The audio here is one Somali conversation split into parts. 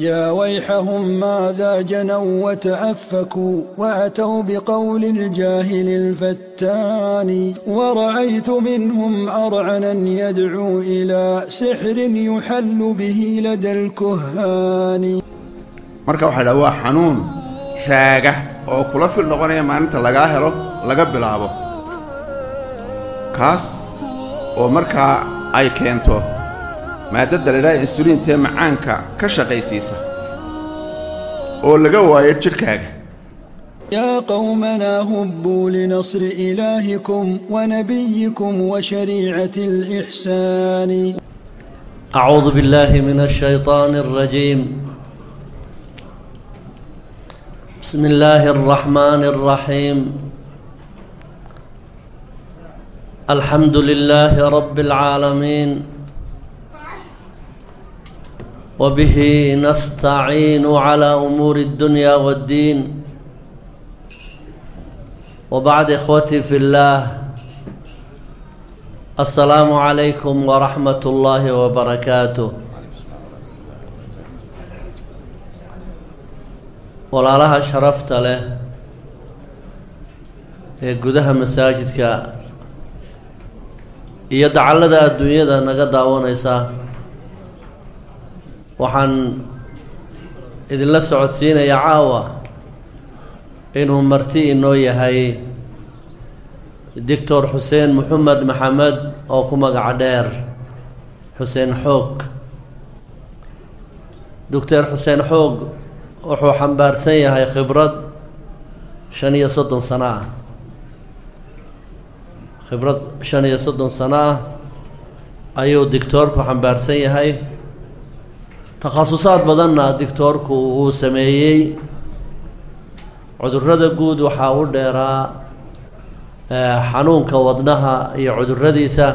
يا ويحهم ماذا جنوا وتأفكوا وأتوا بقول الجاهل الفتان ورأيت منهم أرعنا يدعو إلى سحر يحل به لدى الكهان marka waxaa dhaa waa xanuun raaga oo kula fil noqonaya maalinta lagaa helo laga bilaabo kaas oo markaa ay keento maadadda laydhaha insuliintee macaanka ka shaqaysiisa oo laga waayo jidhkaaga يا قومنا هبوا لنصر إلهكم ونبيكم وشريعة الإحسان أعوذ بالله من الشيطان الرجيم بسم الله الرحمن الرحيم الحمد لله رب العالمين وبه نستعين على أمور الدنيا والدين وبعد إخوتي في الله السلام عليكم ورحمة الله وبركاته walaalaha sharafta leh ee gudaha masaajidka iyo dacallada adduunyada naga daawanaysa waxaan idinla socodsiinayaa caawa inuu marti inoo yahay doctor xuseen moxamed maxamed oo ku magaca dheer xuseen xoog. Doctor xuseen xoog wuxuu xambaarsan yahay khibrad shan iyo soddon sano ah. Khibrad shan iyo soddon sano ah ayuu dictoorku xambaarsan yahay takhasusaad badanna dictoorku uu sameeyey cudurrada guud waxaa u dheeraa xanuunka wadnaha iyo cudurradiisa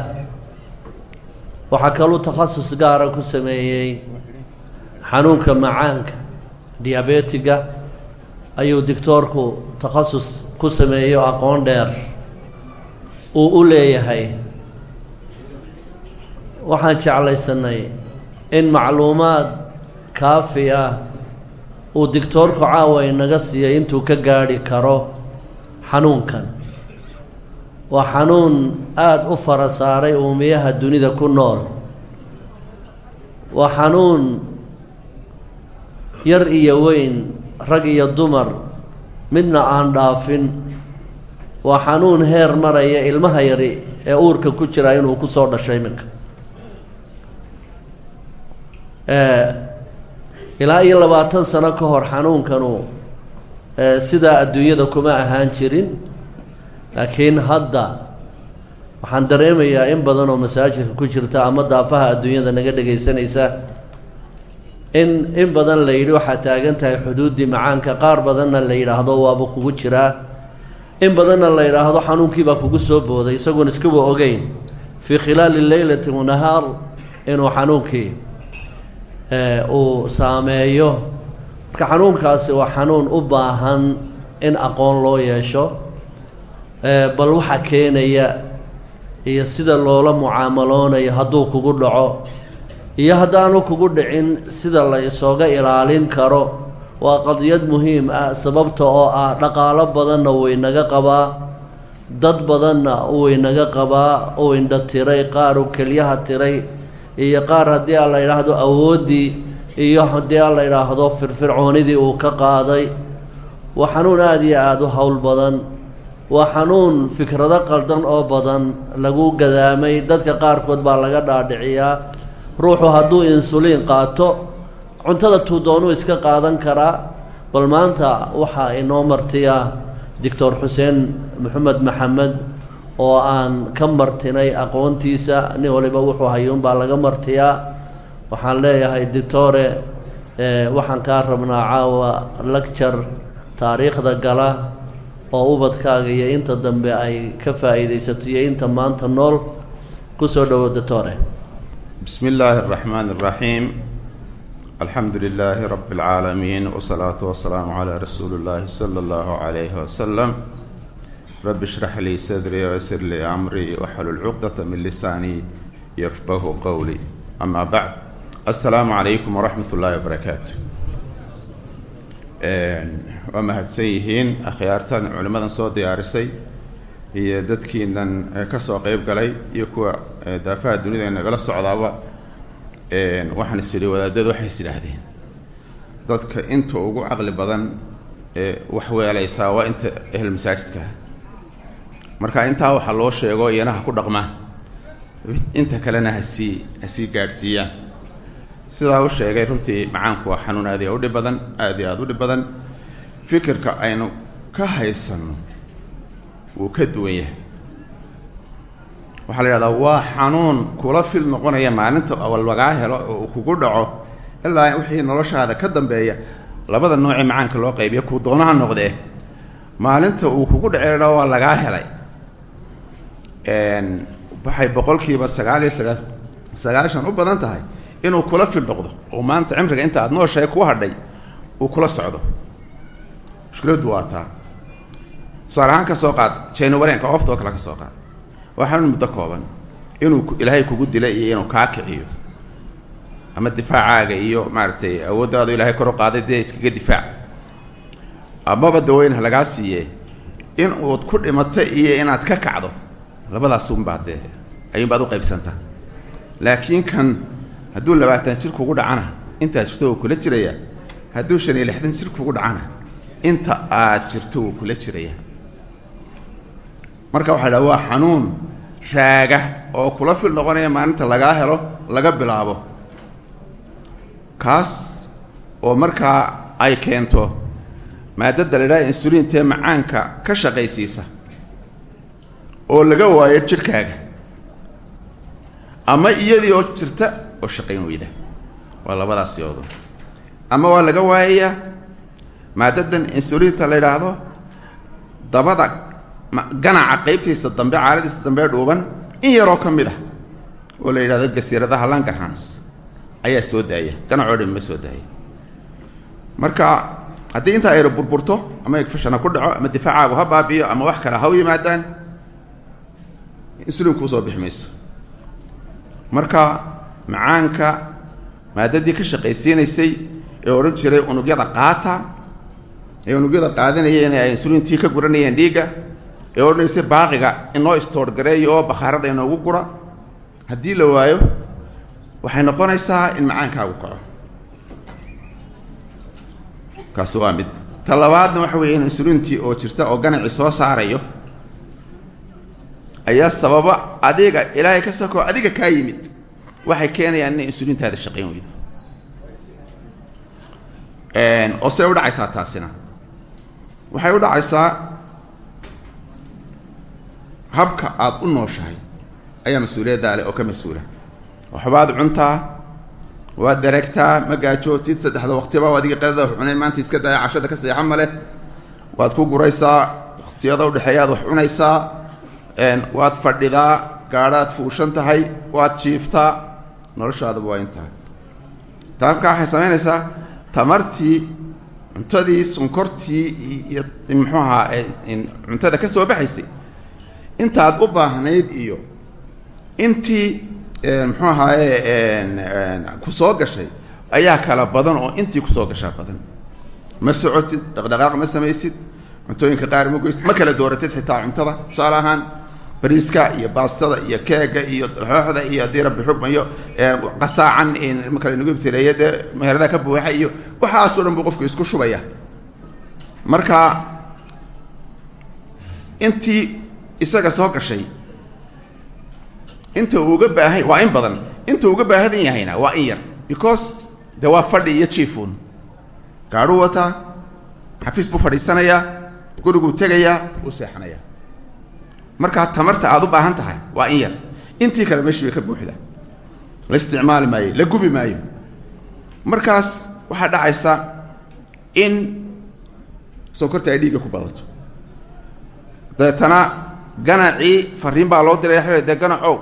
waxaa kaluu takhasus gaara ku sameeyey xanuunka macaanka diabetiga ayuu dictoorku takhasus ku sameeyo aqoon dheer uu u leeyahay waxaan jeclaysanay in macluumaad kaafi ah uu dictoorku caawa inaga siiyay intuu ka gaadhi karo xanuunkan. Waa xanuun aada u fara saaray uumiyaha dunida ku nool. Waa xanuun yar iyo weyn rag iyo dumar midna aan dhaafin. Waa xanuun heer maraya ilmaha yari ee uurka ku jira inuu ku soo dhasho iminka ilaa iyo labaatan sano ka hor xanuunkanu sidaa adduunyada kuma ahaan jirin. Laakiin hadda waxaan dareemayaa in badan oo masaajidka ku jirta ama daafaha adduunyada naga dhegaysanaysa in in badan la yidhi waxaad taagan tahay xuduuddii macaanka qaar badanna la yidhaahdo waaba kugu jiraa in badanna la yidhaahdo xanuunkiibaa kugu soo booday isagoon iskaba ogeyn fii khilaali leylati wanahaar inuu xanuunkii uu saameeyo. Marka xanuunkaasi waa xanuun u baahan in aqoon loo yeesho bal waxa keenaya iyo sida loola mucaamaloonayo hadduu kugu dhaco iyo haddaanu kugu dhicin sida la isooga ilaalin karo waa qadiyad muhiim ah sababta oo ah dhaqaalo badanna waynaga qabaa dad badanna waynaga qabaa uu indha tiray qaar uu kelyaha tiray iyo qaar haddii aan la yidhaahdo awooddii iyo haddii aan la yidhaahdo firfircoonidii uu ka qaaday waa xanuun aada iyo aada u howl badan waa xanuun fikrado qaldan oo badan lagu gadaamay dadka qaarkood baa laga dhaadhiciyaa ruuxu hadduu insuliin qaato cuntada tuu doonuu iska qaadan karaa bal maanta waxaa inoo martiya doctor xuseen maxamed maxamed oo aan ka martinay aqoontiisa nin waliba wuxuu hayuunbaa laga martiyaa. Waxaan leeyahay dictore eh, waxaan kaa rabnaa caawa lecture taariikhda gala oo ubadkaaga iyo inta dambe ay ka faa'iidaysato iyo inta maanta nool. Ku soo dhowow dictore bismi illaahi araxmaan araxiim alxamdu lilaahi rabi اlcaalamiin wasalaatu wasalaamu calaa rasuuli اllaahi sala allahu calayhi wasalam rab ishrax lii sadrii waysir lii amrii waxlul cuqdata min lisaanii yafqahu qowlii amaa bacd assalaamu calaykum waraxmat ullaahi wabarakaatu ehm, waa mahadsan yihiin. Akhyaartan culimmadan soo diyaarisay iyo dadkiinan ka soo qeyb galay iyo kuwa daafaha dunida nagala socdaaba. Ehm, waxaan is idhi wadaadadu waxay is idhaahdeen dadka inta ugu caqli badan ee wax weelaysaa waa inta ehelmasaajidkaa marka intaa waxa loo sheego iyana ha ku dhaqmaan inta kalena hasii hasii gaadhsiiyaan sidaa u sheegay runtii macaanku waa xanuun aad iyo udhib badan aad iyo aada u dhib badan. Fikirka aynu ka haysanno wuu ka duwan yahay. Waxaa la yidhahdaa waa xanuun kula fil noqonaya maalinta lagaa helo oo kugu dhaco ilaa wixii noloshaada ka dambeeya. Labada noocee macaanka loo qaybiya kuu doonaha noqdee. Maalinta uu kugu dhacedha waa lagaa helay waxay boqolkiiba sagaal iyo sagaa sagaashan u badan tahay inuu kula fil noqdo. Oo maanta cimriga inta aad nooshahay ku hadhay uu kula socdo. Mushkiladdu waa taa. Tusaale ka soo qaad jayno wareenka qoftoo kale ka soo qaad. Waa xanuun muddo kooban inuu ilaahay kugu dila iyo inuu kaa kiciyo. Ama difaacaaga iyo maaragtay awooddaadu ilaahay kor u qaaday dee iskaga difaac. Amaba daweyn ha lagaa siiye in uud ku dhimato iyo inaad ka kacdo labadaas unbaa dee ayuunbaad u qaybsantaa laakiin kan hadduu labaatan jir kugu dhacana intaad jirto wuu kula jiraya hadduu shan iyo lixdan jir kugu dhacana inta aad jirto wuu kula jiraya marka waxaa dhaha waa xanuun raaga oo kula fil noqonaya maalinta lagaa helo laga bilaabo. Kaas oo markaa ay keento maadada la idhaha insuliintee macaanka ka shaqaysiisa oo laga waayo jidhkaaga ama iyadii oo jirta oo shaqayn weyda. Waa labadaas yoodo. Ama waa laga waayayaa maadadan insuliinta la yidhaahdo dabada ganaca qaybtiisa dambe caaladiisa dambe dhuuban in yaroo ka mid ah oo la yidhahdo gasiiradaha langarhans ayaa soo daaya. Ganacoo dhan ma soo daaya. Marka haddii intaa ayra burburto ama egfashana ku dhaco ama difaacaagu ha baabi'iyo ama wax kale ha u yimaadaan insuliin kuu soo bixi mayso. Marka macaanka maadadii ka shaqaysiinaysay ee odhan jiray unugyada qaata ee unugyada qaadanayeen ay insuliintii ka guranayeen dhiigga ee odhanaysay baaqiga inoo istoorgareeyo oo bakhaarada inoogu gura haddii la waayo waxay noqonaysaa in macaankaagu kaco. Kaasi waa mid. Ta labaadna waxa weeye in insuliintii oo jirta oo ganacii soo saarayo ayaa sababa adiga ilaahay ka sokoo adiga kaa yimid. Waxay keenayaan inay insuliintaada shaqayn weydo. Oo see u taasina. Waxay u dhacaysaa habka aada u nooshahay ayaa mas'uuliyaddaa leh oo ka mas'uula. Waxbaad cuntaa waad dareegtaa ma gaajootid saddexda waqtiba o adiga qadada wax cunay maanta iska daya cashada ka seexa ma leh. Waad ku guraysaa waqtiyada udhexeeyaad wax cunaysaa waad fadhidaa gaadhaad fuushan tahay waad jiiftaa noloshaadaba waa intahay taabkaa waxay samaynaysaa tamartii cuntadii sonkortii iyo muxuu ahaa cuntada ka soo baxaysay intaad u baahnayd iyo intii muxuu ahaaye ku soo gashay ayaa kala badan oo intii ku soo gashaa badan. Ma socotid dhaqdhaqaaq ma samaysid cuntooyinka qaar ma goysid ma kala dooratid xitaa cuntada tusaale ahaan bariiska iyo baastada iyo keega iyo xooxda iyo haddii rabbi xugma iyo qasaacan ma kale nagu ibtireeye dee meherada ka buuxa iyo waxaasoo dhan buu qofku isku shubaya. Marka intii isaga soo gashay inta uu uga baahay waa in badan. Inta uga baahadan yahayna waa in yar because de waa fadhi iyo jiifun gaadhuu wataa xafiis buu fadhiisanayaa guriguu tegayaa uu seexanayaa markaa tamarta aada u baahan tahay waa in yar. Intii kale meeshii bay ka buuxda. La isticmaali maayo la gubi maayo. Markaas waxaa dhacaysa in sonkorta ay dhiigga ku badato. Dabeetana ganacii fariin baa loo diray dee ganacow.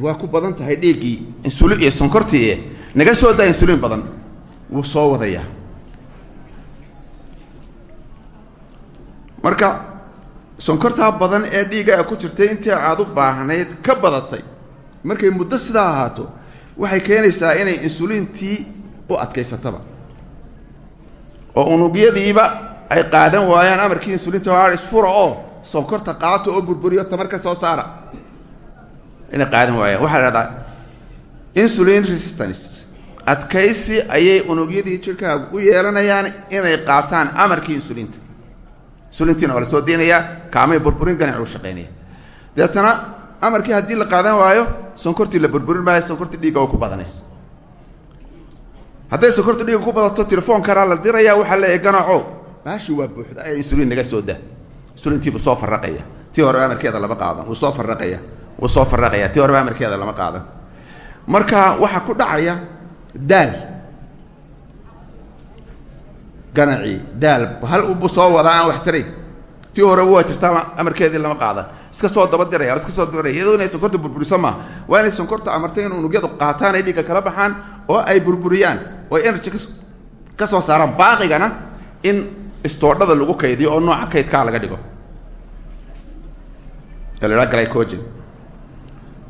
Waa ku badan tahay dhiiggii. Insulin iyo sonkortii naga soo daa insulin badan. Wuu soo wadayaa. Marka sonkortaa badan ee dhiiggaa ku jirtay intii aad u baahnayd ka badatay. Markay muddo sidaa ahaato waxay keenaysaa inay insuliintii u adkaysataba. Oo unugyadiiba ay qaadan waayaan amarkii insulinta waa isfura oo sonkorta qaato oo burburiyo tamar ka soo saara. Inay qaadan waayaan. Waxaa la dhahdaa insulin resistance adkaysi ayay unugyadii jirkaaga u yeelanayaan inay qaataan amarkii insulinta insulintiina waa la soo deynayaa kaamay burburin ganac u shaqaynaya. Deetana amarkii haddii la qaadan waayo sonkortii la burburin maayo sonkortii dhiigga ku badanaysa. Hadday sonkorta dhiigga ku badato telefoon karaa la diraya waxaa leeyahay ganaco baashi waa buuxda ee insulin naga soo daa. Insulintiibuu soo faraqaya tii horeba amarkeeda lama qaadan wuu soo faraqaya wuu soo faraqaya tii horeba amarkeeda lama qaadan. Marka waxaa ku dhacaya daal ganacii daal hal ubu soo wadaa aan wax tarayn tii horeba waa jirtaa amarkeedii lama qaadan iska soo dabadiraya iska soo dabadiraya iyadoo inay sonkorta burburiso maaha waa inay sonkorta amartay in unugyadu qaataan ay dhiigga kala baxaan oo ay burburiyaan. Oo energy ka soo saaraan baaqigana in istoodhada lagu kaydiyo oo nooca kaydkaa laga dhigo. La glycogen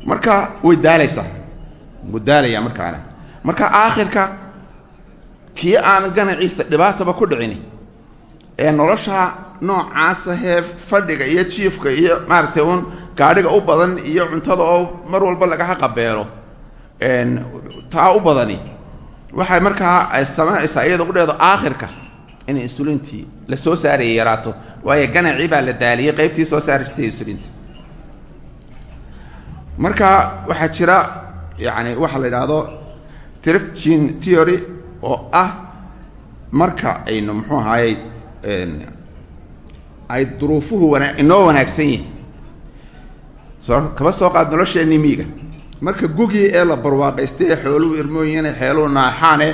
marka way daalaysaa. Wuu daalayaa markaana marka aakhirka kii aan ganaciisa dhibaataba ku dhicini ee nolosha noocaasa hee fadhiga iyo jiifka iyo maaragtay uun gaadhiga u badan iyo cuntada oo mar walba lagaha qabeelo taa u badani. Waxay markaa ay samaynaysaa iyada qudheedo aakhirka inay insulintii la soo saaraya yaraato. Waayo ganacii baa la daaliyey qaybtii soo saari jirtay insulinta marka waxaa jira yacani waxaa la yidhaahdo trift gene theory oo ah marka aynu muxuu ahaayey ay duruufuhu wana inoo wanaagsan yihiin soo kaba soo qaad nolosheenii miiga marka gugii ee la barwaaqaystay ee xooluhu irmooyine xeeluhu naaxaane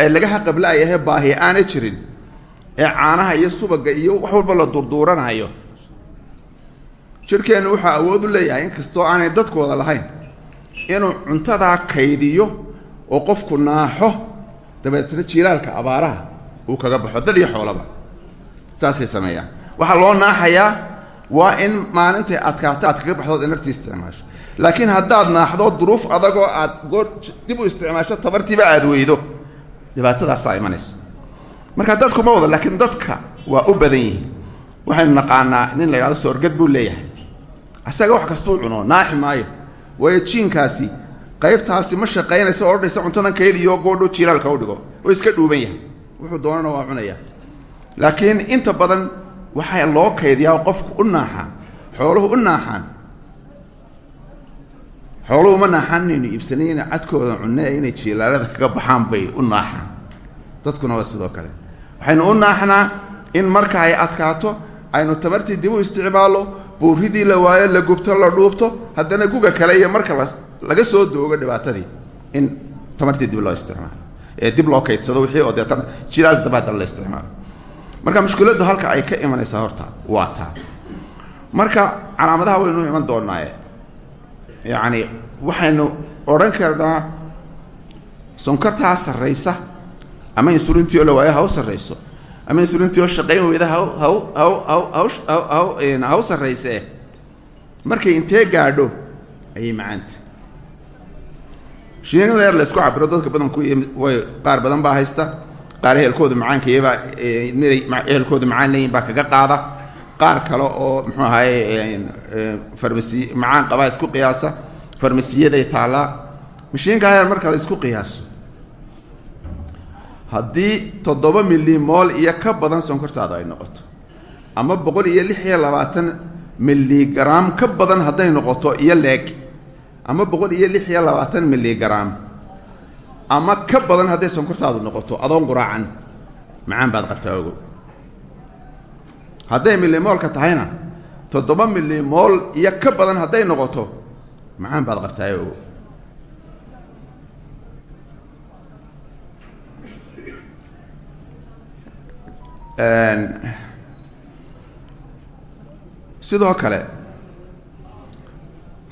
ee lagaha qablaayahe baahi aana jirin ee caanaha iyo subaga iyo wax walba la durduuranayo. Jidhkeennu wuxuu awood u leeyahay inkastoo aanay dadkooda lahayn inuu cuntadaa kaydiyo oo qofku naaxo dabeetna jiilaalka abaaraha uu kaga baxo dad iyo xoolaba. Saasay sameeyaan. Waxaa loo naaxayaa waa in maalintay adkaato aad kaga baxdood inartii isticmaasho. Laakiin haddaad naaxdo duruuf adagoo aad goor dib u isticmaasho tabartiiba aada weydo. Dhibaatadaasaa imanaysa. Marka dadku ma wada laakiin dadka waa u badan yihiin. Waxaynu naqaanaa nin la yidhahdo soorgad buu leeyahay. Asaga wax kastuu cuno naaxi maayo. Waayo jiinkaasi qaybtaasi ma shaqaynayso oo odhanaysa cuntadan kaydiyo goodho jiilaalka u dhigo. Oo iska dhuuban yahay. Wuxuu doonana waa cunaya. Laakiin inta badan waxaa loo kaydiyaa qofku u naaxaa xooluhu u naaxaan. Xooluhu ma naaxaan inaynu cadkooda cunne inay jiilaalada kaga baxaan bay u naaxaan. Dadkuna waa sidoo kale. Waxaynu u naaxnaa in marka ay adkaato aynu tamartii dib u isticmaallo buuridii la waayo la gubto la dhuubto haddana guga kale iyo marka la laga soo doogo dhibaatadii in tamartii dib loo isticmaalo. Ee dib loo kaydsado wixii oo deetana jilaal haddana la isticmaalo. Marka mushkiladdu halka ay ka imanaysaa horta waa taa. Marka calaamadaha waynu iman doonaaye yacni waxaynu odhan karnaa sonkortaa sarraysa ama insulintii oo la waayo ha u sarrayso ama insulintii oo shaqayn weyda haw haw haw haw haw haw ha u sarraysee markay intee gaadho ayay macaanta shiin leer la isku cabiro dadka badanku way qaar badan baa haysta. Qaar ehelkoodu macaankayabaa inay ehelkoodu macaan leeyihiin baa kaga qaada. Qaar kale oo muxuu ahaye farmasi macaan qabaa isku qiyaasa. Farmasiyaday taallaa. Mashiinka heer marka la isku qiyaaso. Haddii toddoba milimool iyo ka badan sonkortaada ay noqoto ama boqol iyo lix iyo labaatan miligram ka badan hadday noqoto iyo leeg ama boqol iyo lix iyo labaatan miligram ama ka badan hadday sonkortaadu noqoto adoon quraacan macaan baad qabtaa ogow. Hadday milimoolka tahayna toddoba milimool iyo ka badan hadday noqoto macaan baad qabtaa ogow. Sidoo kale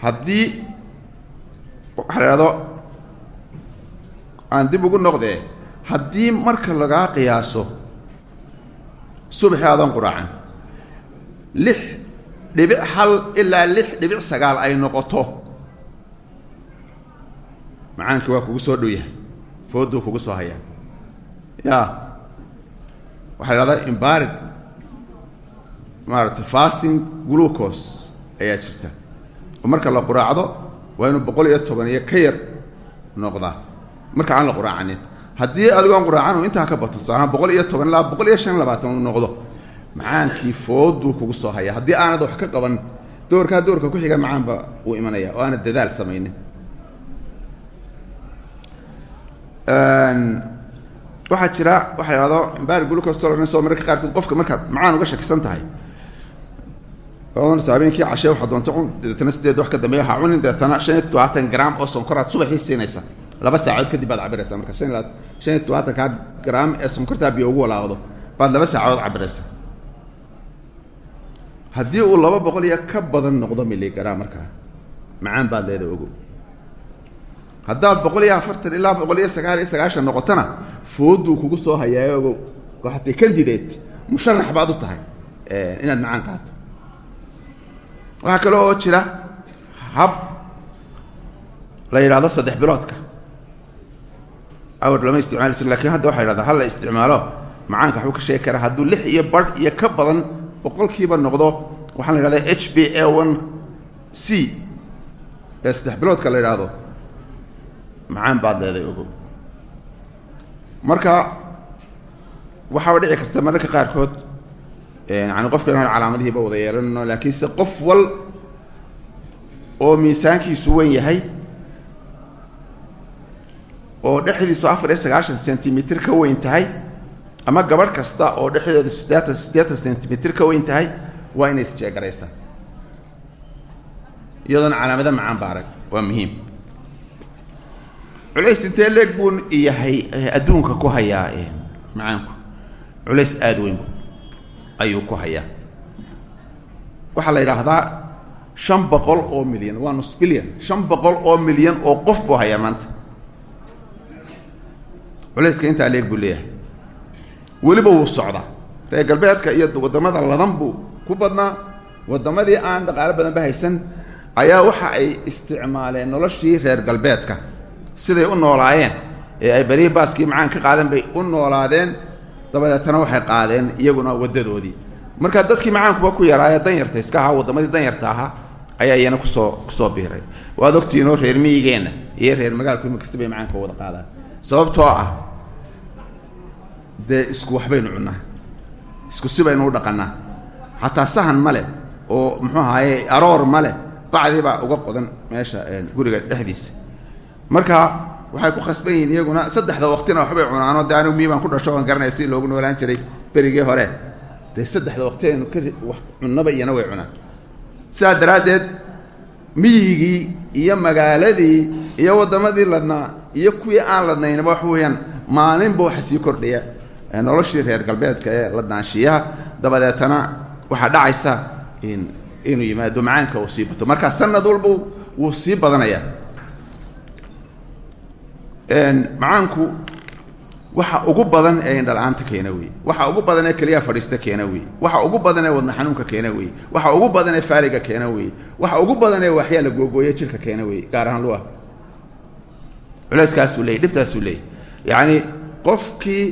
haddii waxaa la idhahdo aan dib ugu noqdee haddii marka lagaa qiyaaso subaxii adoon quraacan lix dhibic hal ilaa lix dhibic sagaal ay noqoto. Macaankii waa kugu soo dhow yahay. Fooduu kugu soo hayaa ya waxaa la hahdaa imbarid maaragtay fasting glucos ayaa jirta. Oo marka la quraacdo waa inuu boqol iyo toban iyo ka yar noqdaa marka aan la quraacanin haddii adigoon quraacan intaa ka bato soanaa boqol iyo toban ilaa boqol iyo shan labaatan noqdo. Macaankii fooduu kugu soo haya haddii aanad wax ka qaban doorkaa doorka ku xiga macaanba uu imanaya oo aanad dadaal samaynin. Waxaa jira waxa la hahdo imbari glucos tolerance oo mararka qaarkood qofka markaad macaan uga shakisan tahay odanaysa habeenkii cashee waxaa doonta cun deetana sideed wax ka dambeeya waxaa cunin. Deetana shan iyo todobaatan gram oo sonkoraad subaxii siinaysa. Laba saacood kadib baad cabiraysaa marka. Shan shan iyo todobaatanka gram ee sonkortaa biyo ugu walaaqdo baad laba saacood cabiraysaa. Haddii uu laba boqol iyo ka badan noqdo miligram markaa macaan baad leeda ogo haddaad boqol iyo afartan ilaa boqol iyo sagaal iyo sagaashan noqotona fooduu kugu soo hayaa ogow. Waxatay candidate musharax baad u tahay inaad macaan qaato waxaa kale oo jira hab la yidhahdo saddex biloodka. Awr lama isticmaali jir laakiin hadda waxa yidhahdaa hal la isticmaalo macaanka waxbuu ka sheegi karaa. Hadduu lix iyo barh iyo ka badan boqolkiiba noqdo waxaa la yidhahdaa h b a one c. Ee saddex biloodka la yidhaahdo macaan baad leeday ogow. Marka waxaaba dhici karta mararka qaarkood yani qofka inaan calaamadihiiba wada yeelanno laakiinse qof wal oo miisaankiisu wen yahay oo dhexdiisu afar iyo sagaashan centimitr ka weyn tahay ama gabadh kasta oo dhexdeedu siddeetan siddeetan centimitr ka weyn tahay waa inay isjeegaraysaa iyadoona calaamada macaan ba arag waa muhiim. Culays intee leeg buu yahay adduunka ku hayaa macaanku. Culays aada weyn ayuu ku hayaa. Waxaa la yidhaahdaa shan boqol oo milyan waa nus bilyan. Shan boqol oo milyan oo qof buu hayaa maanta. Culayska intaa leeg buu leeyahay. Weliba wuu socdaa. Reer galbeedka iyo waddamada ladan buu ku badnaa. Waddamadii aan dhaqaalo badanba haysan ayaa waxa ay isticmaaleen noloshii reer galbeedka. Siday u noolaayeen ee ay berihii baaskii macaan ka qaadeen bay u noolaadeen dabadeetana waxay qaadeen iyaguna waddadoodii. Marka dadkii macaankuba ku yaraaye danyarta iska ahaa waddamadii danyarta ahaa ayaa iyana ku soo ku soo biiray. Waad ogtiinoo reer miyigeenna iyo reer magaalku ima kasta bay macaanka wada qaadaan. Sababtoo ah dee isku waxbaynu cunnaa isku si baynu u dhaqannaa xataa sahan ma leh oo muxuu ahaaye aroor ma leh bacdii baa uga qodan meesha guriga dhexdiisa. Marka waxay ku khasban yihiin iyaguna saddexda waqtina waxbay cunaanoo de anigu mii baan ku dhasho oan garanaya si loogu noolaan jiray berigii hore? Dee saddexda waqti aynu ka cunnaba iyana way cunaan. Sidaa daraaddeed miyigii iyo magaaladii iyo waddamadii ladnaa iyo kuwii aan ladnaynaba wax weeyaan maalinba waxa sii kordhaya noloshii reer galbeedka ee ladnaanshiyaha dabadeetana waxaa dhacaysa in inuu yimaado macaanka uu sii bato. Marka sanad walba wuu sii badanayaa macaanku waxa ugu badan ee indhala-aanta keena wey waxa ugu badan ee keliyaha fadhiista keena wey waxa ugu badan ee wadna xanuunka keena wey waxa ugu badan ee faaliga keena wey waxa ugu badan ee waxyaa la googooye jirka keena wey gaar ahaan luah culayskaasuu leeyay dhibtaasuu leeyay. Yacani qofkii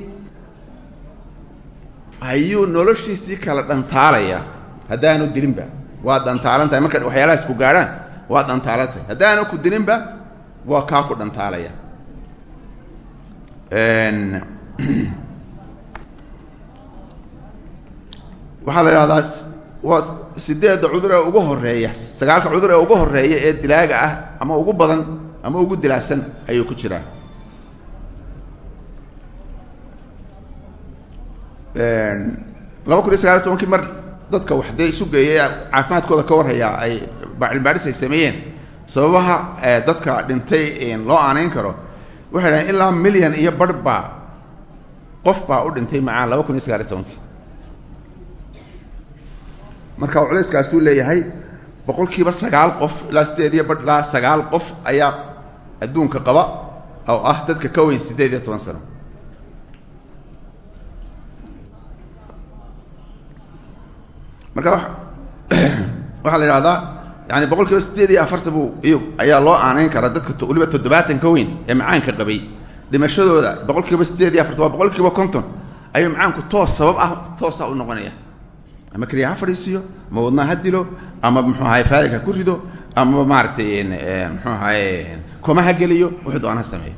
ayuu noloshiisii kala dhantaalaya haddaanu dilinba waa dhantaalan tahay. Marka waxyaalahaas ku gaadhaan waa dhantaalan tahay. Haddaanu ku dilinba waa kaa ku dhantaalaya waxaa la idhahdaa waa sideedda cudur ee ugu horreeya sagaalka cudur ee ugu horreeya ee dilaaga ah ama ugu badan ama ugu dilaasan ayuu ku jiraa. Laba kun iyo sagaaliy tobankii mar dadka wax isu geeyay caafimaadkooda ka warhayaa ay cilmbaadhis ay sameeyeen. Sababaha dadka dhintay loo aanayn karo waxay dhahen ilaa milyan iyo barh baa qof baa u dhintay macaan laba kun iyo sagaaliy tobankii. Marka culayskaasuu leeyahay boqol kiiba sagaal qof ilaa sideed iyo barh ilaa sagaal qof ayaa adduunka qaba oo ah dadka ka weyn siddeed iyo toban sano. Marka waxaa la idhahdaa yani boqol kiiba siddeed iyo afartan buu iy ayaa loo aanayn karaa dadka weliba toddobaatan ka weyn ee macaanka qabay. Dhimashadooda boqol kiiba siddeed iyo afartan waa boqol kiiba konton ayuu macaanku toos sabab ah toosa u noqonaya ama keliya ha fadhiisiyo ama wadnaa ha dilo ama muxuu ahaye faalig ku rido ama maaragtay muxuu ahaye koma ha geliyo wuxuu doona ha sameeyo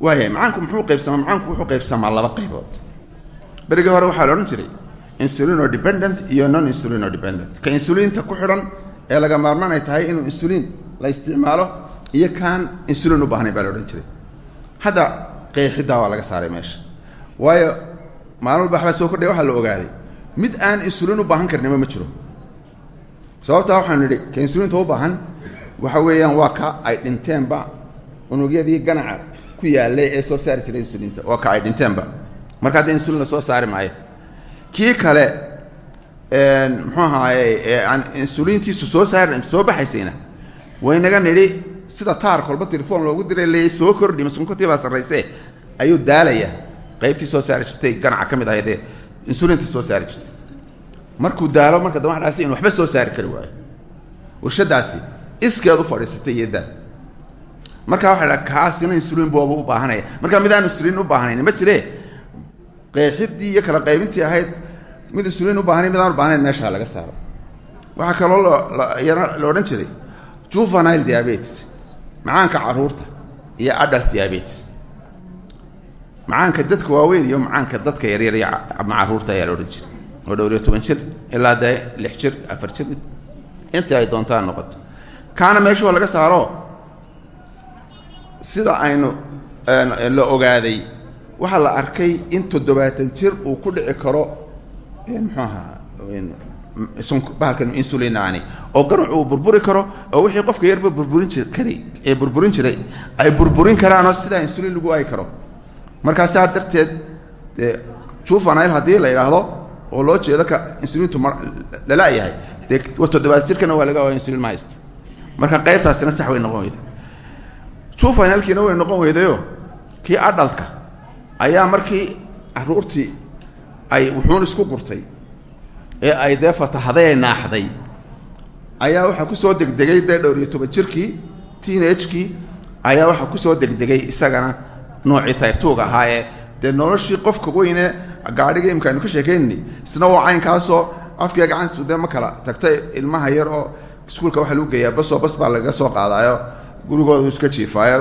waaya macaanku muxuu qaybsamaa macaanku wuxuu qaybsamaa laba qaybood. Berigii hore waxaa la odhan jiray insulino dependent iyo non insulino dependent. Ka insuliinta ku xidhan ee laga maarmaan ay tahay inuu insuliin la isticmaalo iyo kaan insulin u baahnayn baa la odhan jiray. Hadda qeexiddaa waa laga saaray meesha. Waayo maalin walba soo kordhaya waxaa la ogaaday. Mid aan insulin u baahan karnimo ma jiro. Sababtaa waxaanu nidhi ka insuliinta u baahan waxa weeyaan waa ka ay dhinteenba unugyadii ganaca ku yaallay ee soo saari jiray insuliinta. Waa ka ay dhinteenba marka hadda insulin la soo saari maayo kii kale muxuu ahaaye ee aan insuliintiisu soo saari soo baxaysayna waynaga nidhi sida taar kolba telefoon loogu diray leeyay soo kordhi masunkatii baa sarrayse ayuu daalaya qaybtii soo saari jirtay ganaca ka mid ahaydee insuliinta soo saari jirtay. Markuu daalo marka damba waxaasi in waxba soo saari kari waayo. Warshadaasi iskeed u fadhiisatay iyo daal marka waxa dha kaasina insuliin booba u baahanaya. Marka mid aan insuliin u baahnayn ma jire qeexidii iyo kala qaybintii ahayd mid insuliin u baahnayn mid aan u baahnayn meeshaa laga saaro. Waxaa kaloo la odhan jiray juvenile diabetes macaanka carruurta iyo adult diabetes. Macaanka dadka waaweyn iyo macaanka dadka yaryar iyo carruurta ayaa la odhan jiray. Oo dhowr iyo toban jir ilaa dee lix jir afar jir. Intii ay doontaan noqoto. Kaana meesha waa laga saaro? Sida aynu la ogaaday waxaa la arkay in toddobaatan jir uu ku dhici karo muxuu ahaa bahalkan insulinaani oo ganac uu burburi karo oo wixii qofka yarba burburin ji kari ee burburin jiray ay burburin karaanoo sidaa insulin lagu ay karo. Markaa saa darteed juvenile haddii la yidhaahdo oo loo jeedo ka insuliintu ma lala-yahay dee toddobaatan jirkana waa laga insulin ma haysto. Marka qaybtaasina sax way noqon weyday. Juvenilkiina way noqon weydayo kii adhalka ayaa markii caruurtii ay wuxuun isku gurtay ee ay dee fatahday ay naaxday ayaa waxaa ku soo degdegay dee dhowr iyo toban jirkii teenagekii ayaa waxaa ku soo degdegay isagana noocii tayrtuuga ahaa ee dee noloshii qofka weyne gaadhiga imka aynu ka sheekaynay isna waa caynkaasoo afkiga gacantiisu dee ma kala tagtay ilmaha yar oo iskuulka waxaa lagu geeyaa basoo bas baa lagaga soo qaadaayo gurigooda iska jiifaayo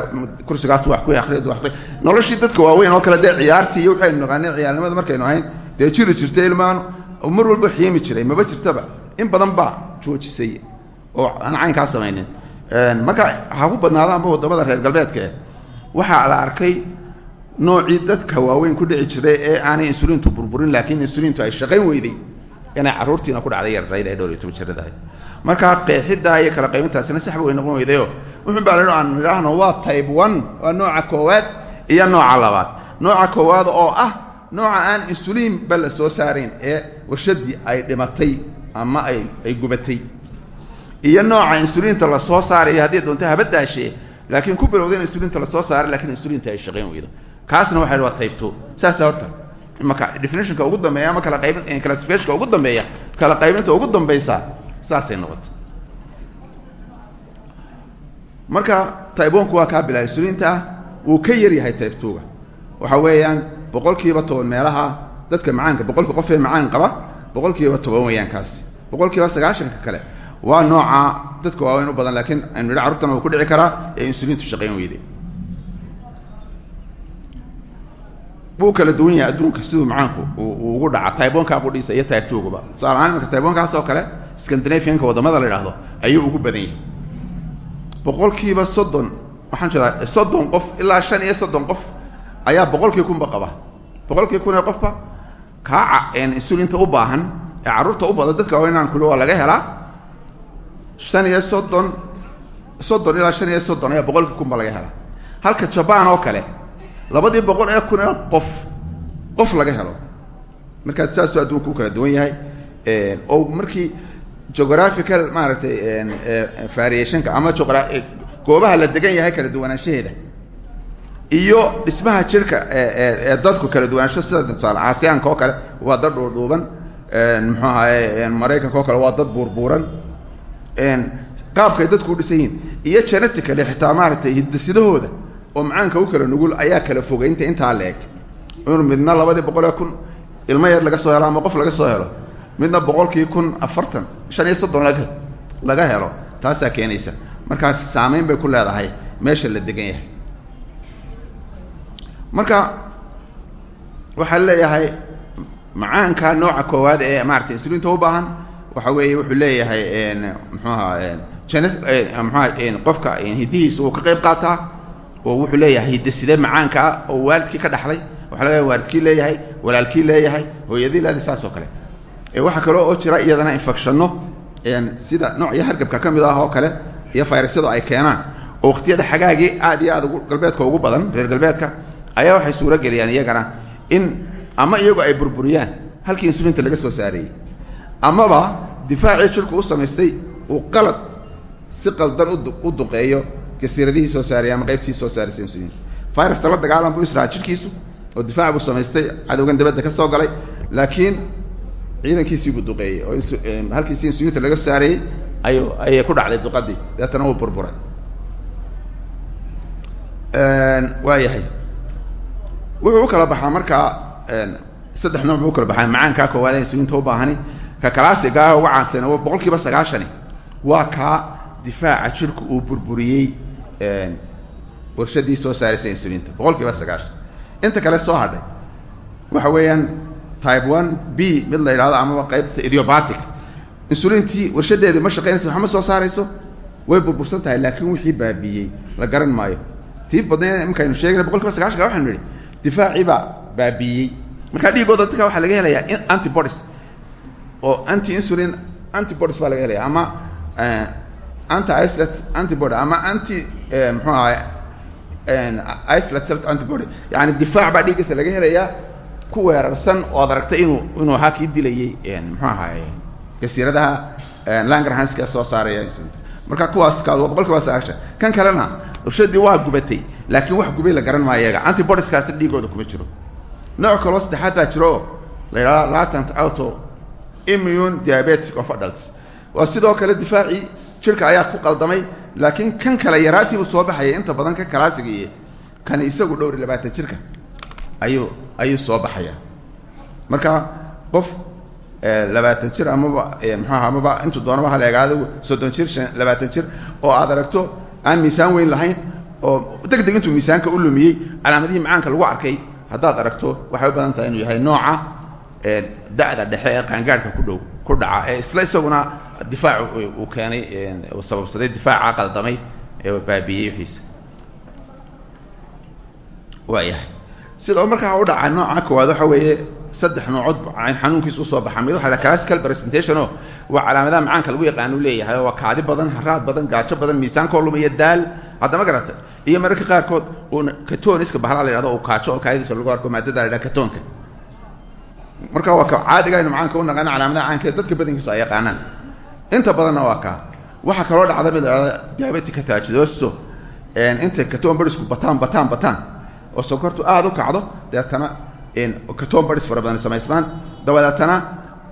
kursigaas wax ku akhriyad akhri. Noloshii dadka waaweyn oo kale dee ciyaartii iyo waxaynu naqaanay ciyaalnimada markaynu ahayn dee jiri jirtay ilmaan mar walba xiimi jiray maba jirtaba. In badan baa joojisay oo aan caynkaa samaynin. Marka ha ku badnaadaanba waddamada reer galbeedka eh. Waxaa la arkay noocii dadka waaweyn ku dhici jiray ee aanay insuliintu burburin laakiin insuliintu ay shaqayn weyday inay carruurtiina ku dhacday yararayda ee dhowr iyo toban jiradahay markaa qeexiddaa iyo kala qaybintaasina saxba way noqon weydayo. Wuxun baa la aan nidhaahno waa type one waa nooca koowaad iyo nooca labaad. Nooca koowaad oo ah nooca aan insuliin ba la soo saarayn ee warshadii ay dhimatay ama ay ay gubatay. Iyo nooca insuliinta la soo saaraya haddii doonto haba daashee laakiin ku bilowda in insuliinta la soo saaray lakiin insuliinta ay shaqayn weydo. Kaasna waxa waa two. Saasa horta imaka definitionka ugu dambeeya ama kala qaybin classificationka ugu dambeeya kala qaybinta ugu dambaysa saasay noqotay marka tybonku waa kaa bilaa insuliinta ah wuu ka yar yahay two-ga. Waxa weeyaan boqol kiiba toban meelaha dadka macaanka boqolka qof ee macaan qaba boqol kiiba toban weeyaan kaasi boqol kiiba sagaashanka kale. Waa nooca dadka waaweyn u badan laakiin aynu nidhi carruurtana wuu ku dhici karaa ee insuliintu shaqayn weyday wuu kala duwan yahay adduunka siduu macaanku ugu dhaca. Tybonkaa budhiisa iyo tayrtuuguba tusaale ahaan imanka tybonkaas oo kale scandinavianka waddamada la idhaahdo ayuu ugu badan yahay. Boqolkiiba soddon waxaan jeedaa soddon qof ilaa shan iyo soddon qof ayaa boqolkii kunba qaba. Boqolkii kun ee qofba kaaca insulinta u baahan ee carruurta u badan dadka waaweyn aan kuli waa laga helaa. Shan iyo soddon soddon ilaa shan iyo soddon ayaa boqolkii kunba laga helaa. Halka jabaan oo kale labadii boqol ee kun ee qof qof laga helo. Markaa saasuu adduunka u kala duwan yahay oo markii geographical maaragtay variationka ama goobaha la degan yahay kala duwanaanshaheeda. Iyo dhismaha jirka ee dadku kala duwanaansho sida aasiyaanka oo kale waa dad dhuudhuuban. Muxuu ahaye maraykanka oo kale waa dad buurbuuran. Qaabkay dadku u dhisan yihiin. Iyo genetically xitaa maaragtay hiddasidahooda oo macaanka u kala nugul ayaa kala fogeynta intaa la eg inuu midna labadii boqol ee kun ilmo yar laga soo helo ama qof laga soo helo midna boqolkii kun afartan shan iyo soddon laga laga helo taasaa keenaysa. Markaa saameyn bay ku leedahay meesha la degan yahay. Marka waxaa leeyahay macaanka nooca koowaad ee maarata insulinta u baahan waxa weeye wuxuu leeyahay mxuaha jene mxuaha qofka hiddihiisa uu ka qayb qaataa oo wuxuu leeyahay hidaside macaanka ah oo waalidkii ka dhaxlay. Waxa laga waalidkii leeyahay walaalkii leeyahay hooyadii leedahay saas oo kale. Waxaa kaloo oo jira iyadana infectionno sida noocyo hargabka ka mid ah oo kale iyo fayrasyadu ay keenaan. Oo waqtiyada xagaagii aad iyo aad galbeedka ugu badan reer galbeedka ayaa waxay suuro geliyaan iyagana in ama iyagu ay burburiyaan halkii insulinta laga soo saareeyey amaba difaacii jirku u samaystay uu qalad si qaldan u duqeeyo gasiiradihii soo saaraya ama qaybtii soo saaraysa insulin virusta la dagaalan buu israha jirkiisu oo difaac buu samaystay cadowgan dabadda ka soo galay. Laakiin ciidankiisii buu duqeeyey oo halkiisii insulinta laga soo saareeyey ayu ayay ku dhacday duqadii deetana wuu burburay. Waa yahay. Wuxuu u kala baxaa markaa saddex nooc buu kala baxaa. Macaankaa koowaad insulinta u baahani ka kalaasiga ah caansan boqol sagaashani. Waa kaa difaaca jirku uu burburiyey warshadii soo saaraysa insulinta boqol kiiba sagaashan. Inta kale soo hadhay. Waxa weeyaan type one b mid la yidhahdo amaba qaybta idiobatic. Insulintii warshadeedii ma shaqaynaysa waxma soo saarayso? Way burbursan tahay laakiin wixii baabiiyey la garan maayo. Tii badna markaynu sheegayna boqol kiiba sagaashanka waxaynu nidhi difaacii baa baabiiyey markaa dhiigooda dadka waxaa laga helayaa antibodies oo anti insulin antibodies baa laga helaya ama anti islet antibody ama anti mxuu ahay islet celt antibody. Yani difaac baa dhiiggiisa laga helayaa ku weerarsan oo ad aragtay inuu inuu ahaa kii dilayey mxuu ahay jasiiradaha langerhanska soo saaraya marka kuwaas kaad waa boqol kiiba sagaashan kan kalena urshadii waa gubatay laakiin wax gubay la garan maayo iyaga antibodieskaasi dhiigooda kuma jiro. Nooc kaloo saddexaad baa jiro oo la yidhahdo latent auto immune diabetic of adults waa sidoo kale difaacii jirka ayaa ku qaldamay laakiin kan kale yaraantiibuu soo baxaya inta badan kan kalaasiga iyo kani isagu dhowr labaatan jirka ayuu ayuu soo baxaya. Marka qof labaatan jir amaba mxuaha amaba intuu doonaba hala egaado soddon jir labaatan jir oo aad aragto aan miisaan weyn lahayn oo deg deg intuu miisaanka u lumiyey calaamadihii macaanka lagu arkay haddaad aragto waxay u badan tahay inuu yahay nooca da-da dhexe ee qaangaadhka ku dhow ku dhaca ee isla isaguna difaac uu keenay sababsaday difaaca qaldamay ee baabiiyey wixiisa. Waa yahay. Sidoo markaa u dhaca nooca koowaad waxa weeye saddex noocood xanuunkiisa u soo baxa mid waxa la classical presentation oo waa calaamadaha macaanka lagu yaqaanu leeyahay oo waa kaadi badan haraad badan gaajo badan miisaankoo lumaya daal. Haddama garata iyo mararka qaarkood uuna katoniska bahlaa la yhahdo uu kaajo oo kaadidiisa lagu arko maadada la yhahda katoonka marka waa ka caadiga aynu macaanka u naqaano calaamadaha caanka dadka badankiisu ay yaqaanaan. Inta badanna waa kaa waxaa kaloo dhacda mid la yhahda diabetica tajidoso intay katon barisku bataan bataan bataan oo sonkortu aada u kacdo deetana katon baris fara badan samaysmaan. Dabadeetana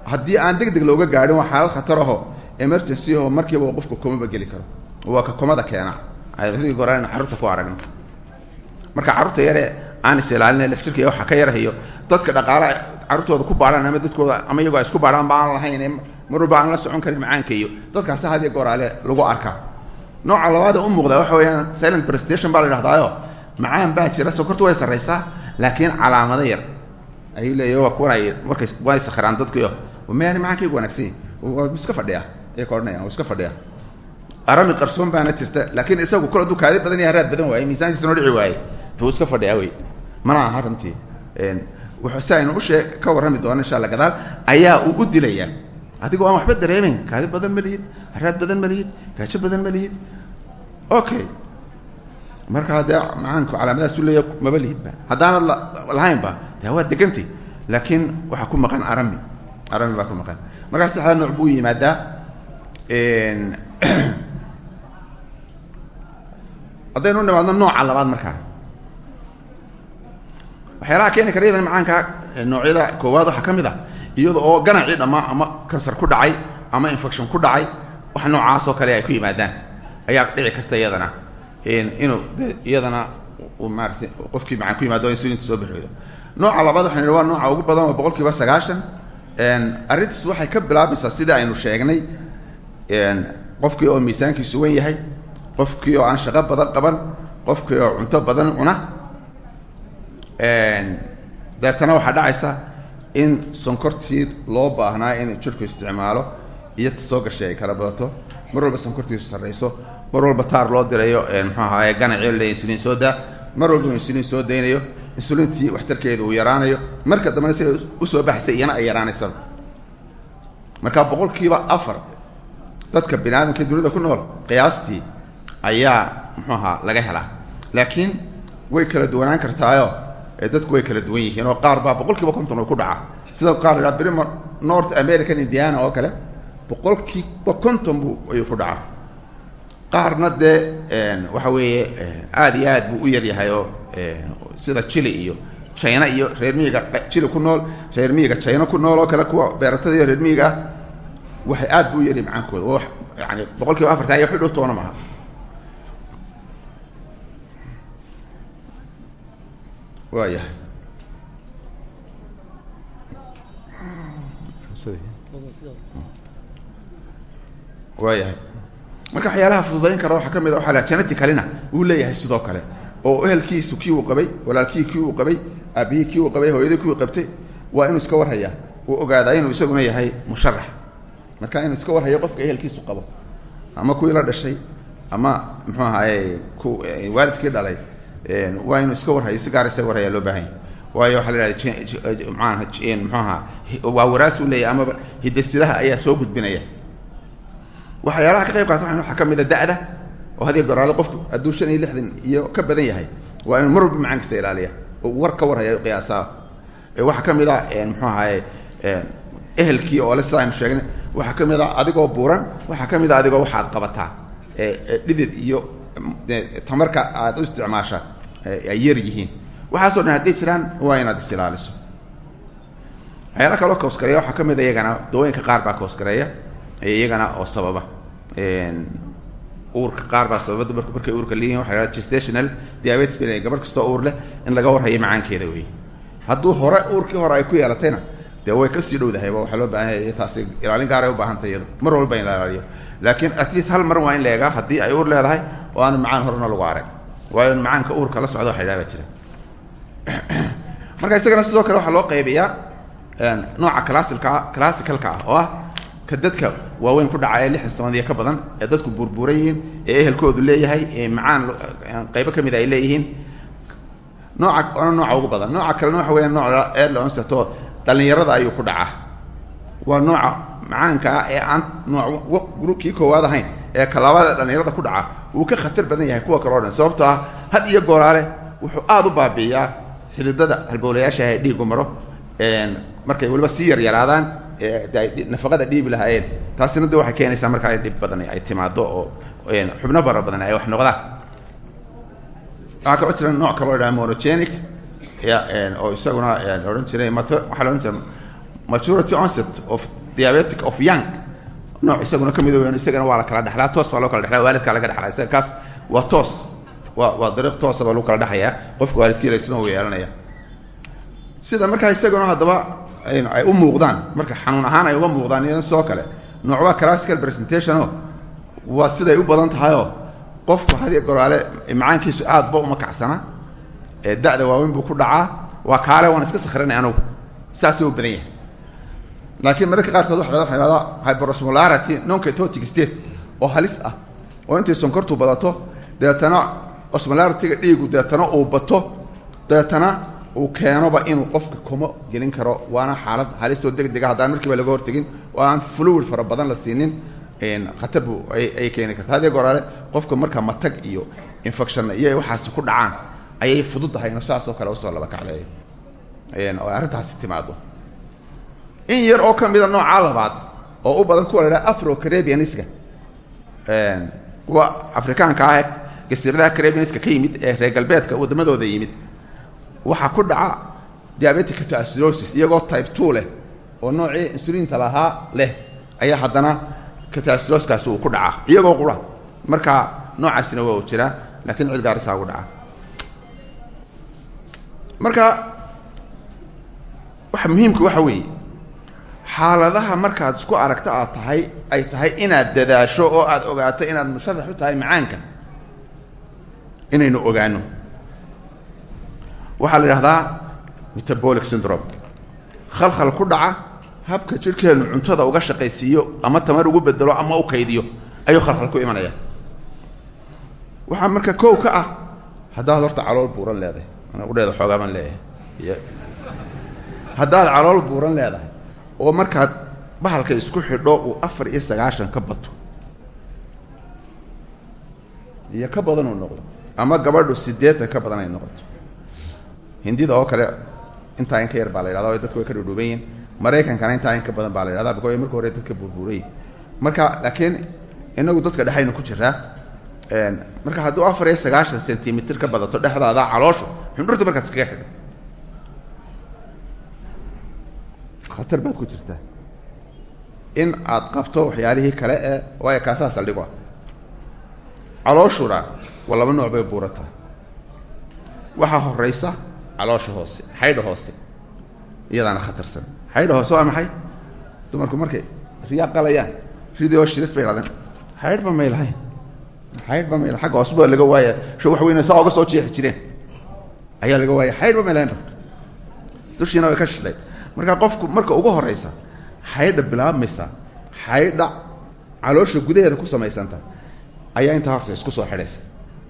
haddii aan deg deg looga gaadhin waa xaalad khatar aho emergency oo markiiba qofka komaba geli karo. Waa ka komada keena. Adii goran carruurta ku aragno marka carruurta yare aan is ilaalina lafjirka waxa ka yarhayo dadka dhaqaala carruurtooda ku baadhaan ama dadkooda ama iyagoo ay isku baadhaan ba aan lahayn mar walba aan la socon karin macaanka iyo dadkaasi hadiyo gooraale lagu arkaa nooca labaada u muuqda waxa weeyaan silent presentation baa la idhahdaayo macaan baa jira sokortu way sarraysaa laakiin calaamado yar ayuu leeyahy waa kuwan ay markay way sakhiraan dadkuyo meani macaankaygu wanaagsan waa iska fadhiya ka odhanayaan waa iska fadhiya. Arami qarsoon baana jirta laakiin isagu kol hadduu kaadi badan iyo haraad badan waaye miisaankiisa dhici waaye tuu iska fadhiyaa wey mana aha runtii si aynu ushee ka warrami doono insha alla gadaal ayaa uu u dilayaa adigoo aan waxba dareemayn. Kaadi badan ma lihid haraad badan ma lihid gaajo badan ma lihid. Okay markaa dee macaanku calaamadaas u leeya maba lihidba haddaanad lahaynba dee waa degantay laakiin waxaa ku maqan arami. Arami baa ku maqan. Markaa saddexdaa nooc buu yimaadaa. Haddaynu nimaadno nooca labaad markaa waxyaalaha keeni kara iyadana macaanka noocyada koowaad waxaa ka mid a iyada oo ganacii dhammaa ama kansar ku dhacay ama infection ku dhacay wax noocaas oo kale ay ku yimaadaan. Ayaa dhici karta iyadana. Inuu iyadana uu maaratay qofkii macaan ku yimaado insulinta soo baxooda nooca labaad waxaan idhi waa nooca ugu badan waa boqol sagaashan. Arrintiisu waxay ka bilaabaysaa sidai aynu sheegnay. Qofkii oo miisaankiisu wan yahay qofkii oo aan shaqo badan qaban qofkii oo cunto badan cuna deetana waxaa dhacaysa in sonkortii loo baahnaa inuu jirku isticmaalo iyo soo gashay ay kala badato. Mar walba sonkortiisu sarrayso mar walba taar loo dirayo muxuu ahaaye ganacyo le insulin soo daa. Mar walba insulin soo daynayo insulintii waxtarkeeda uu yaraanayo. Marka dambena siday u soo baxaysa iyana ay yaraanaysa marka boqol kiiba afar dadka bini aadamka dunida ku nool qiyaastii ayaa muxuu ahaa laga helaa. Laakiin way kala duwanaan kartaayo dadku way kala duwan yihiin oo qaar baa boqol kiiba konton oo ku dhaca. Sida qaar la brima north american indiana oo kale boqol kiiba konton buu ayuu ku dhacaa qaarna dee waxa weeye aada iyo aad buu u yaryahay oo sida chile iyo china iyo reer miyiga chile ku nool reer miyiga china ku nool oo kale kuwa beeratada iyo reer miyiga ah waxay aad bu u yaryahay macaankooda. Wa yani boqol kiiba afartan iyo xidho toona maaha waayahay waayahay marka waxyaalaha fududayn kara waxaa ka mid a waxa la geneticalina uu leeyahay sidoo kale oo ehelkiisu kii uu qabay walaalkii kii uu qabay aabihii kii uu qabay hooyadii kii uu qabtay waa inuu iska warhayaa uu ogaadaa inuu isaguna yahay musharax marka inuu iska warhayo qofka ehelkiisu qabo ama kuwii la dhashay ama muxuu ahaaye ku waalidkii dhalay waa inuu iska warhayo si gaar isaga warhayaa loo baahanya waayo waxaa la ihahda maaha muxuu ahaa waa waraasuu leeyahy amaba hidasidaha ayaa soo gudbinaya. Waxyaalaha ka qayb qaata waxaa ka mid a da'da oo hadiya goraale qofku hadduu shan iyo lixdan iyo ka badan yahay waa inuu mar walba macaankiisa ilaaliya oo war ka warhaya qiyaasaa. Waxaa ka mid a muxuu ahaaye ehelkii oo le sida aynu sheegnay waxaa ka mid a adigoo buuran waxaa ka mid a adigoo waxaad qabataa. Dhidid iyo tamarka aad u isticmaasha ay yar yihiin. Waxaasoo dhan hadday jiraan waa inaad is ilaaliso waxyaala kaloo kahoskareeya waxaa ka mid a iyagana dawooyinka qaar baa kahoskareeya iyagana oo sababa uurka qaar baa sababa dumarku markay uurka leeyihiin waxa la gestational diabetes bay gabar kastoo uur leh in laga warhayo macaankeeda wey hadduu hore uurkii hore ay ku yeelatayna dee way ka sii dhowdahayba waxaa loo baahan yahay taasi ilaalin gaar ay u baahantay iyado mar walba in la ilaaliyo laakiin at least hal mar waa in la ay uur leedahay oo aan macaan horena lagu arag. Waayo macaanka uurka la socda waxa idhaha baa jira marka isagana sidoo kale waxaa loo qaybiyaa nooca classicalka classicalka ah oo ah ka dadka waaweyn ku dhacaya lixdan sanad iyo ka badan ee dadku buurbuuran yihiin ee ehelkoodu leeyahay ee macaan qaybo ka mid ay leeyihiin. Nooca ona nooca ugu badan. Nooca kalena waxa early onset oo dhallinyarada ayuu ku dhacaa. Waa nooca macaanka ah ee aan nooc kii koowaad ahayn ee kalaabada dhallinyarada ku dhaca wuu ka khatar badan yahay kuwa kale o dhan. Sababtoo ah had iyo gooraale wuxuu aada u baabi'iyaa xididada halbowlayaasha ee dhiigu maro. Markay weliba sii yaryaraadaan nafaqada dhiibi lahaayeen. Taasina de waxay keenaysaa markaa in dhib badan ay timaado oo xubno bara badan ay wax noqdaan. Waxaa kaloo jira nooc kaloo idhaha monogenic oo isaguna odhan jiray waxaa la odhan jira maturity onset of diabetic of young. Nooc isaguna ka mid weyn isagana waa la kala dhexlaa toos baa loo kala dhexlaa waalidkaa laga dhexlaa isaga kaas waa toos. Waa waa dariiq toosa baa lagu kala dhexayaa qofka waalidkiila isna uu yeelanaya. Sida markaa isaguna haddaba ay u muuqdaan marka xanuun ahaan ay uga muuqdaan iyadan sidoo kale. Nooc waa classical presentationo waa siday u badan tahayoo qofku hadiyo goraale macaankiisu aad ba uma kacsana. Da-da waaweyn buu ku dhacaa. Waa kaale waan iska sakrinay anugu. Saasuu u badan yahay laakiin mararka qaarkood waxa ihahdaa hyperosmolarity noncatotic state oo halis ah. Oo intay sonkortu badato deetana osmolarity-ga dhiigu deetana uu bato deetana uu keenoba inuu qofka komo gelin karo waana xaalad halistoo deg dega haddaan markiiba laga hortegin oo aan fluid fara badan la siinin khatar bu ay keeni karta. Hadee goraale qofka markaa matag iyo infectionna iyo waxaasi ku dhacaan ayay fududahay inuu saas oo kale u soo laba kacleeyo oo arrintaasi timaado in yar oo ka mida noocaa labaad oo u badan kuwa la idhaha afro carabianiska kuwa afrikaanka ah jasiiradaha carabianiska ka yimid ee reer galbeedka waddamadooda yimid. Waxaa ku dhaca diabetic catasirosis iyagoo type two leh oo noocii insuliinta lahaa leh ayaa haddana catasiroskaasi uu ku dhacaa iyagoo qura marka noocaasina waa u jiraa laakiin cid gaarisaa ugu dhaca. Marka waxa muhiimka waxa weeye xaaladaha markaad isku aragto aad tahay ay tahay inaad dadaasho oo aad ogaato inaad musharax u tahay macaanka. Inaynu ogaano. Waxaa la idhahdaa metabolic syndrome. Khalkhal ku dhaca habka jidhkeennu cuntada uga shaqaysiiyo ama tamar ugu bedelo ama u kaydiyo ayuu khalkhal ku imanaya. Waxaa marka kow ka ah haddaad horta calool buuran leedahay. Ana udheeda xoogaaban leeyahay. Y haddaad calool buuran leedahay oo markaad bahalka isku xidho uu afar iyo sagaashan ka bato. Iyo ka badan uu noqdo. Ama gabadhu siddeetan ka badan ay noqoto. Hindida oo kale intaa in ka yar baa la yhahda dadku way ka dhudhuuban yihiin maraykankana intaa in ka badan baa la yhahda biko marka hore dadka burbuurayin marka laakiin inagu dadka dhexaynu ku jiraa marka hadduu afar iyo sagaashan centimitr ka badato dhexdaada calooshu xundhurta markaad iskaga xidho khatar baad ku jirtaa. In aad qabto waxyaalihii kale ee waayo kaasaa saldhigo ah calooshuna waa laba nooc bay buurataa. Waxaa horeysa caloosha hoose xaydha hoose iyadaana khatarsan. Xaydha hoose waa maxay? Dumarku markay riyaa qalayaan ridii shiris bay hahdeen xaydhba may lahayn. Xaydhba may agga hoose baa laga waaya. Sho wax weyne saa oga soo jeexi jireen. Ayaa laga waaya. Xaydhba may lahayn. Dushiina way ka shidhay markaa qofku marka ugu horeysa xaydha bilaabmaysa xaydha caloosha gudaheeda ku samaysanta ayaa intaa horta isku soo xidhaysa.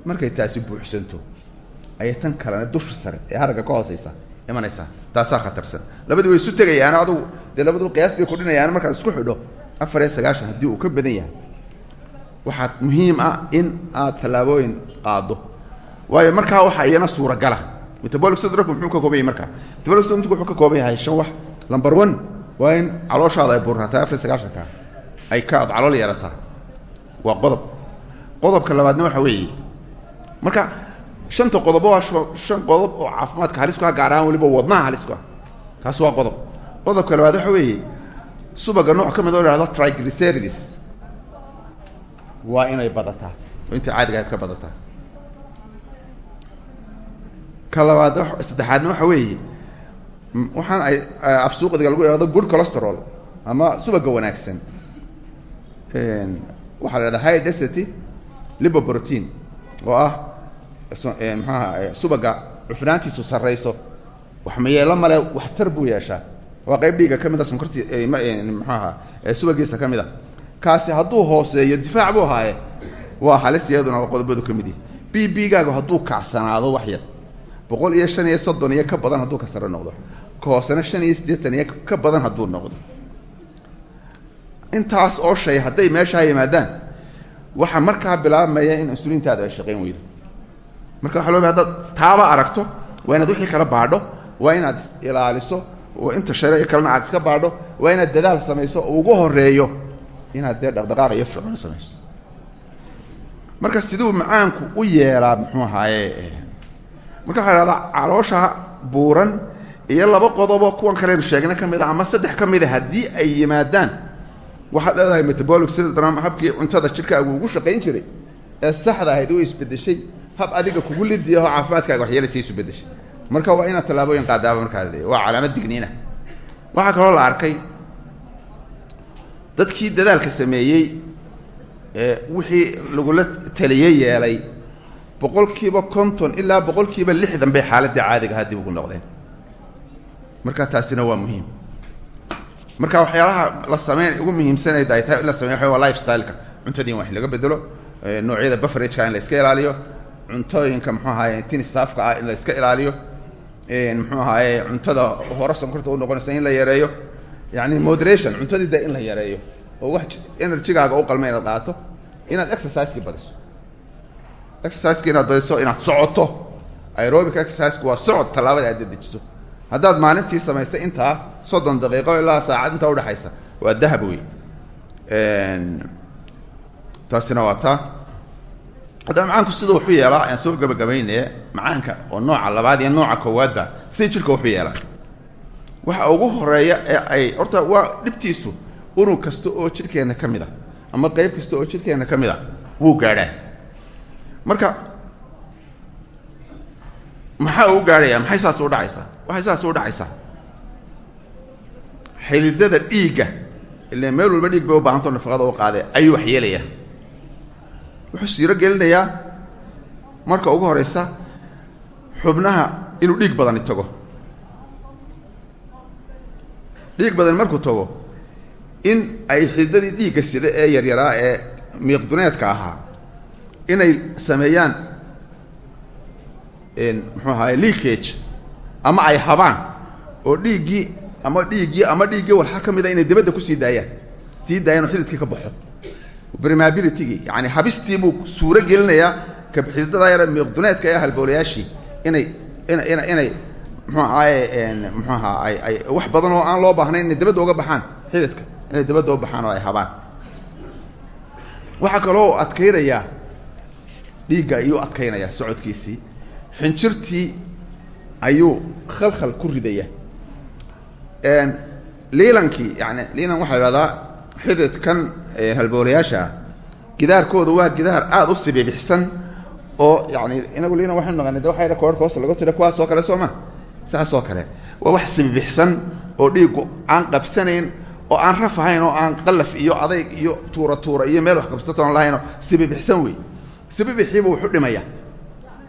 Markay taasi buuxsanto ayay tan kalena dusha sare ee haragga ka hooseysa imanaysaa. Taasaa khatarsan. Labadii way isu tegayaan adugu dee labadu qiyaas bay kudhinayaan markaad isku xidho afar iyo sagaashan haddii uu ka badan yahay. Waxaa muhiim ah in aad tallaabooyin qaado waayo markaa waxaa iyana suuragala metabolic syndrome muxuu ka kooban yahay markaa metabolic syndrome wuxuu ka kooban yahay shan wax. Number one waa in calooshaada ay buurrataa afar sagaashanka ay ka ad calool yeelataa waa qodob. Qodobka labaadna waxa weeye marka shanta qodobo waa shan qodob oo caafimaadka halis ku ah gaar ahaan weliba wadnaha halis ku ah. Kaas waa qodob. Qodobka labaad waxa weeye subaga nooc ka mid oo ihahdo triglycerides waa inay badataa. Oo intay caadiga ahayd ka badataa ka labaad saddexaadna waxa weeye waxaan ay afsuuqdiga lagu ihahdo good cholesterol ama subaga wanaagsan. Waxaa la ihahda high density lipoprotein oo ah maxaaha subaga cufnaantiisu sarrayso. Wax mayeelo male waxtar buu yeeshaa. Waa qayb dhiiga ka mid a sonkortii maxaaha subagiisa ka mid a kaasi hadduu hooseeyo difaac buu ahaaye waa halis iyaduna waa qodobadu ka mid yahi b b gaagu hadduu kacsanaado wax yar boqol iyo shan iyo soddon iyo ka badan hadduu ka sare noqdo. Ka hoosena shan iyo siddeetan iyo ka badan hadduu noqdo. Intaas oo shay hadday meeshaa yimaadaan waxaa markaa bilaabmaya in insulintaadu ay shaqayn weydo. Marka waxa loo ba hadaad taaba aragto waa inaad wixii kala baadho waa inaad is ilaaliso inta share kalena aad iska baadho waa inaad dadaal samayso oo ugu horeeyo inaad dee dhaqdhaqaaq iyo fircoon samayso. Marka siduu macaanku u yeelaa muxuu ahaaye marka waxa ihahdaa caloosha buuran iyo laba qodobo kuwan kaleynu sheegna ka mid a ama saddex ka mid a haddii ay yimaadaan. Waxaad leedahay metabolic syndrome habkii cuntada jidhkaagu ugu shaqayn jiray ee saxda ahayd u isbedeshay hab adiga kugu lidiya oo caafimaadkaaga waxyeelaysa isu bedeshay marka waa inaad tallaabooyin qaadaaba markaa leeya waa calaamad digniina. Waxaa kaloo la arkay dadkii dadaalka sameeyey ee wixii lagula taliyey yeelay boqolkiiba konton ilaa boqolkiiba lixdan bay xaaladii caadiga ahaa dib ugu noqdeen. Marka taasina waa muhiim. Marka waxyaalaha la sameyn ugu muhiimsanayd ay tahay in la sameyo waa life styleka cuntadiin wax laga bedelo noocyada bafrageka in la iska ilaaliyo cuntooyinka muxuu ahaye tin staafka ah in la iska ilaaliyo muxuu ahaaye cuntada hore sonkorta u noqonaysa in la yareeyo. Yani moderation cuntadii de in la yareeyo. Oo wax energygaaga u qalma inaad qaato inaad exerciseki badiso exerciseki inaad badiso inaad socoto. Aerobic exercisku waa socod tallaabada aad dedejiso. Haddaad maalintii samaysay intaa soddon daqiiqo ilaa saacad intaa udhexaysa waa dahab wey taasina waa taa. Haddaba macaanku siduu wuxu yeelaa aan soo gabagabaynaya macaanka oo nooca labaad iyo nooca koowaadba sidai jidhka wuxu yeelaa. Waxa ugu horreeya ee ay horta waa dhibtiisu unug kasta oo jidhkeenna ka mid a ama qeyb kasta oo jidhkeenna ka mid a wuu gaadhaa marka maxaa uu gaadhayaa maxay saas u dhacaysaa waxay saas u dhacaysaa xididada dhiigga ile meel walba dhiig bay u baahantao nafaqada u qaadee ayuu wax yeelayaa. Wuxuu siiro gelinayaa. Marka ugu horeysa xubnaha inuu dhiig badani tago. Dhiig badani markuu tago in ay xididadii dhiigga sida ee yaryaraa ee miiqduneedka ahaa inay sameeyaan muxuu ahaay leakage ama ay habaan oo dhiiggii ama dhiiggii ama dhiiggii walxa ka mid a inay dibadda ku sii daayaan sii daayaan oo xididkii ka baxo. Brimabilitygii yani habistii buu suuro gelinayaa kabxididada yare miiqduneedka ee halboolayaashii inay ina ina inay muxuu ahaaye muxuu ahaa ay wax badan oo aan loo baahnayn inay dibadda uga baxaan xididka inay dibadda u baxaan oo ay habaan. Waxaa kaloo adkaynayaa dhiigga ayuu adkaynayaa socodkiisii. Xinjirtii ayuu khalkhal ku ridaya liilankii yani liilan waxaa ihahdaa xididkan halboolayaasha ah waa gidaar aada u sibibixsan oo yani inagu liilan waxaynu naqana de waxay koorka hoosta laga tira kuwaas oo kale soo ma? Saas oo kale. Waa wax sibibixsan oo dhiiggu aan qabsanayn oo aan raf ahayn oo aan qalaf iyo adayg iyo tuura tuura iyo meel wax qabsatoon lahaynoo sibibixsan wey sibibixiiba wuxu dhimaya.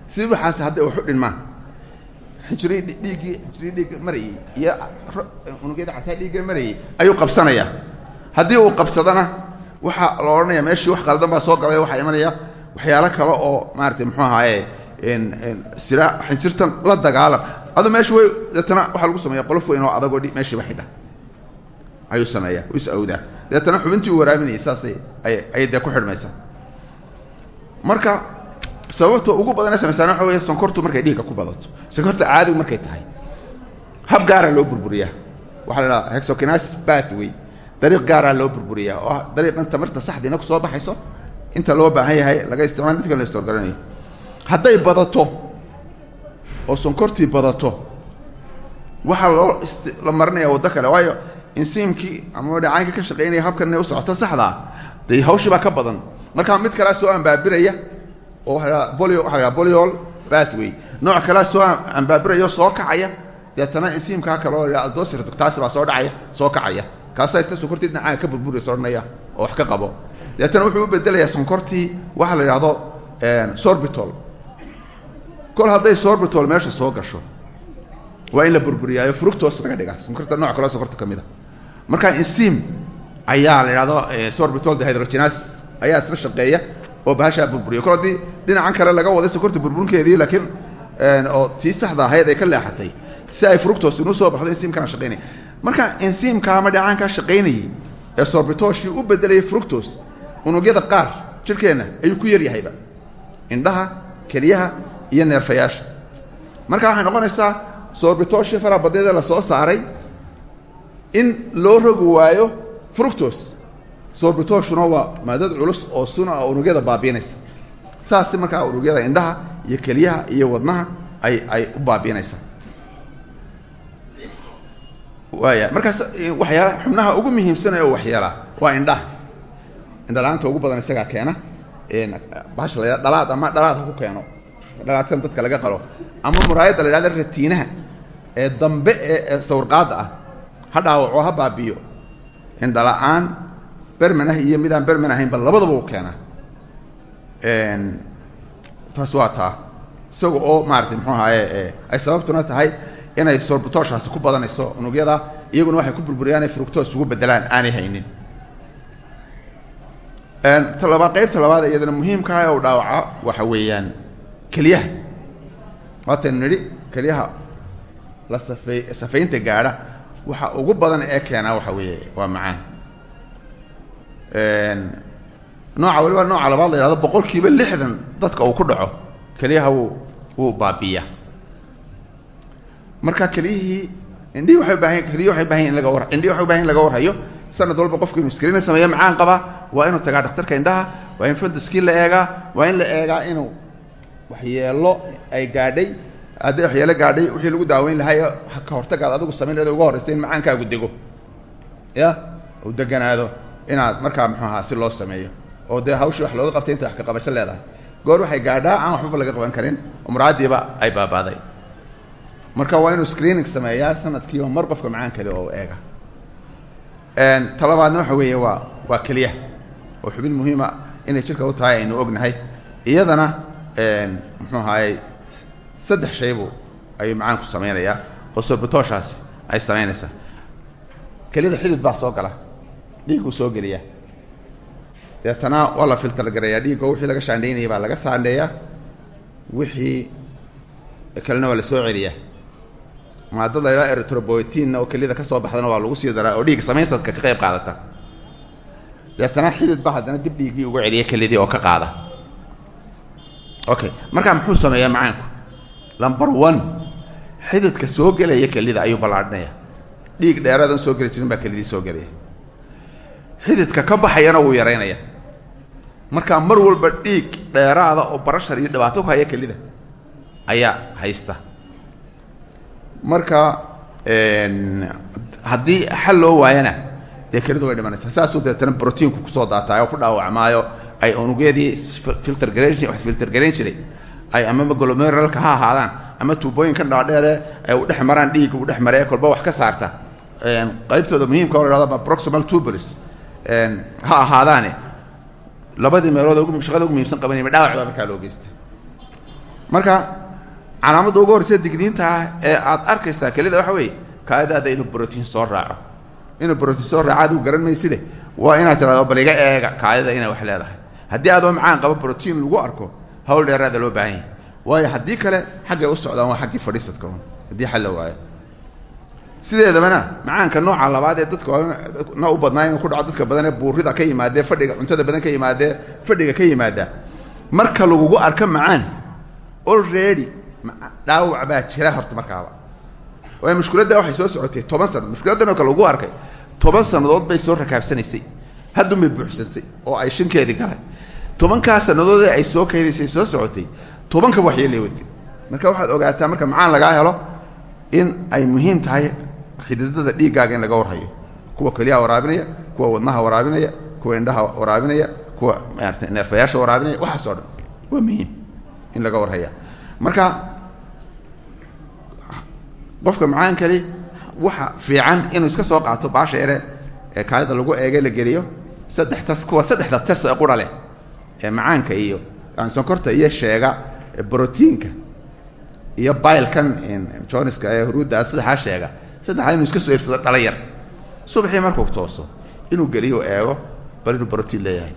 Sibibixaasi hadday waxu dhinmaan xinjiri dhiiggii xinjiri dhiigga marayey iyo unugyada casaa dhiigga marayey ayuu qabsanayaa. Haddii uu qabsadana waxaa la odhanaya meeshii wax qaldan baa soo galay waxaa imanaya waxyaalo kale oo maaratay muxuu ahaaye sira xinjirtan la dagaalam. Adu meesha way deetana waxaa lagu sameeya qolof weyn oo adagoo meeshiiba xidha ayuu sameeyaa u is awdaa xubintii u waraaminayay saasay ay ayay ku xidhmaysaa marka sababta ugu badan samaysaan waxa weya sonkortu markay dhiigga ku badato. Sonkorta caadigu markay tahay. Hab gaaraa loo burburiyaa. Waxaa la idhaha hexokinas bathway dariiq gaaraa loo burburiyaa oo ah dariiqan tamarta saxdiina ku soo baxayso inta loo baahan yahay laga isticmaal midkan la istorgaranayo hadday badato oo sonkortii badato waxaa loo la marinaya waddo kale. Waayo insiimkii ama dhacaankii ka shaqaynaya habkan inay u socoto saxdaa dee hawshii baa ka badan markaa mid kalea soo ambaabiraya oo waa la bolio waxa la boliol bathway nooc kalea soo ambaabiraya soo kacaya deetana insiimkaa kale oo aldosirtaasi baa soo dhacaya soo kacaya. Kaasaa isna sonkortii dhinacaaga ka burburaysa odhanaya oo wax ka qabo. Deetana wuxuu u bedelayaa sonkortii waxaa la yidhahdo sorbitol. Kol hadday sorbitol meesha soo gasho waa in la burburiyaayo fructos laga dhigaa. Sonkorta nooc kaleo sonkorta ka mid a marka insiim ayaa la yidhahdo sorbitol dehydrogenas ayaa isla shaqeeya oo bahashaa burburiya kol haddii dhinacan kale laga waday sonkorta burburinkeedii laakiin oo tii saxda ahayd ay ka leexatay si ay fructos inuu soo baxdo insiimkana shaqaynaya marka insiimka ama dhacaankaa shaqaynayay ee sorbitoshii u bedelayay fructos unugyada qaar jirhkeenna ayuu ku yaryahayba. Indhaha keliyaha iyo neerfayaasha. Marka waxay noqonaysaa sorbitoshii faraha badneeda la soo saaray in loo rogi waayo fructos sorbitoshuna waa maadad culus oo suna oo unugyada baabiinaysa. Saasi markaa unugyada indhaha iyo keliyaha iyo wadnaha ay ay u baabiinaysaa waaya markaas waxyaala xubnaha ugu muhiimsanay oo waxyeelaa waa indhaha. Indhala-aanta ugu badan isagaa keena bahasha la dhalaad ama dhalaad ha ku keeno. Dhalaadkan dadka laga qalo. Ama muraayadda la yidhahda ratiinaha ee dambe ee sawirqaadda ah ha dhaawaco ha baabiyo indhala-aan berman ah iyo midaan berman ahaynba labadaba u keenaa. Taas waa taa. Isaga oo maaratay muxuu ahaaye ay sababtuna tahay inay sorbitoshaasi ku badanayso unugyada iyaguna waxay ku burburiyaan ay fructos ugu bedelaan aanay haynin. Talabaa qaybta labaad iyadana muhiimkaah ee u dhaawaca waxa weeyaan keliyaha waataynu nidhi keliyaha la safey safaynta gaadha waxa ugu badan ee keenaa waxa weeye waa macaan nooca waliba nooca labaad la yhahdo boqol kiiba lixdan dadka uu ku dhaco keliyaha wuu wuu baabiya marka keliyihii indhihii waxay ubaahan keliyihi waxay ubahan in laga war indhihi waxay ubahan in laga warhayo. Sanad walba qofku inuu screen sameeyo macaan qaba waa inuu tagaa dhakhtarka indhaha waa in fantaskii la eegaa waa in la eegaa inuu waxyeelo ay gaadhay. Hadday waxyeelo gaadhay wixii lagu daaweyn lahaa ka hortagaad adigu samayn uga horraysa in macaankaagu dego. Ya uu deganaado inaad markaa muxuu ahaa si loo sameeyo oo dee hawshii wax looga qabtay inta wax ka qabasho leedahay. Goor waxay gaadhaa aan waxbaba laga qaban karin muraadiiba ay baabaaday. Marka waa inuu screening sameeyaa sanadkiiba mar qofka macaan kale oo eega. Talabaadna waxa weeye waa waa keliya. Oo xubin muhiima inay jirka u tahay aynu ognahay. Iyadana muxuu ahaayey saddex shaybu ayuu macaanku samaynayaa oo sorbitooshaasi ay samaynaysaa kelida xidid baa soo gala dhiigguu soo geliyaa deetana waa la filter garayaa dhiiggo wixii laga shaandhaynayay baa laga saandheeyaa. Wixii kalena waa la soo celiyaa. Maadada la ydhaha eritroboytinna oo kelida ka soo baxdana waa lagu sii daraa oo dhiig samaysadka ka qayb qaadata. Deetana xidid ba haddana dib dhiiggii uga celiya kelidii oo ka qaada. Okay markaa muxuu sameeyaa macaanku? Number one xididka soo gelaya kelida ayuu ballaadhinaya dhiig dheeradan soo geli jirin baa kelidii soo gelaya xididka ka baxayana wuu yaraynaya markaa mar walba dhiig dheeraada oo barashar iyo dhibaato ku haya kelida ayaa haysta. Marka haddii xal loo waayana dee kelidu way dhimanaysaa. Saasuu deetana brotiinku ku soo daataayo ku dhaawacmaayo ay unugyadii filter garayn wax filter garayn jiray ay ama magolomeralka ha ahaadaan ama tuubooyinkan dhaadheere ay u dhex maraan dhiigga u dhex maree kolba wax ka saarta. Qaybtooda muhiimka o lahahdo proximal tuberis ha ahaadaane labadii meelood shaqada ugu muhiimsan qabanayma dhaawac baa markaa loo geysta marka calaamadda ugu horreysa digniinta ah ee aad arkaysaa kelida waxa weeye kaadaada inuu brotiin soo raaco. Inuu brotiin soo raaco adigu garan mayside waa inaad tirahdo bal iga eega kaadida inay wax leedahay. Haddii adoo macaan qabo brotiin lagu arko hawl dheeraada loo baahan yahay. Waayo haddii kale xaggay u socdaan waa xaggii fadhiisadka un haddii xal waayo sideedabana macaanka nooca labaad ee dadka na u badnaa inuu ku dhaco dadka badan ee buurida ka yimaadee fadhiga cuntada badan ka yimaadee fadhiga ka yimaada marka lagugu arko macaan already dhaawac baa jira horta markaaba. Waayo mushkiladda waxay soo socotay toban sanad mushkiladdan oo kale lagu arkay toban sannadood bay soo rakaabsanaysay haddun bay buuxsantay oo ay shinkeedii galay. Tobankaa sannadoodee ay soo kaydaysay soo socotay tobanka waxyeelay watay marka waxaad ogaataa marka macaan lagaa helo in ay muhiim tahay xididada dhiiggaaga in laga warhayo. Kuwa keliyaha waraabinaya kuwa wadnaha waraabinaya kuwa indhaha waraabinaya kuwa maarata neerfayaasha waraabinaya waxaas oo dhan. Waa muhiim in laga warhaya. Marka qofka macaan kali waxa fiican inuu iska soo qaato baasha yare ee kaadida lagu eege la geliyo saddex tas kuwa saddexda tas ee qura leh ee macaanka iyo sonkorta iyo sheega brotiinka iyo bailkan joniska ee huruudda saddexaa sheega saddexdaa inuu iska soo iibsado dhala yar. Subaxii markuu tooso inuu geliyo eego bal inuu brotiin leeyahay.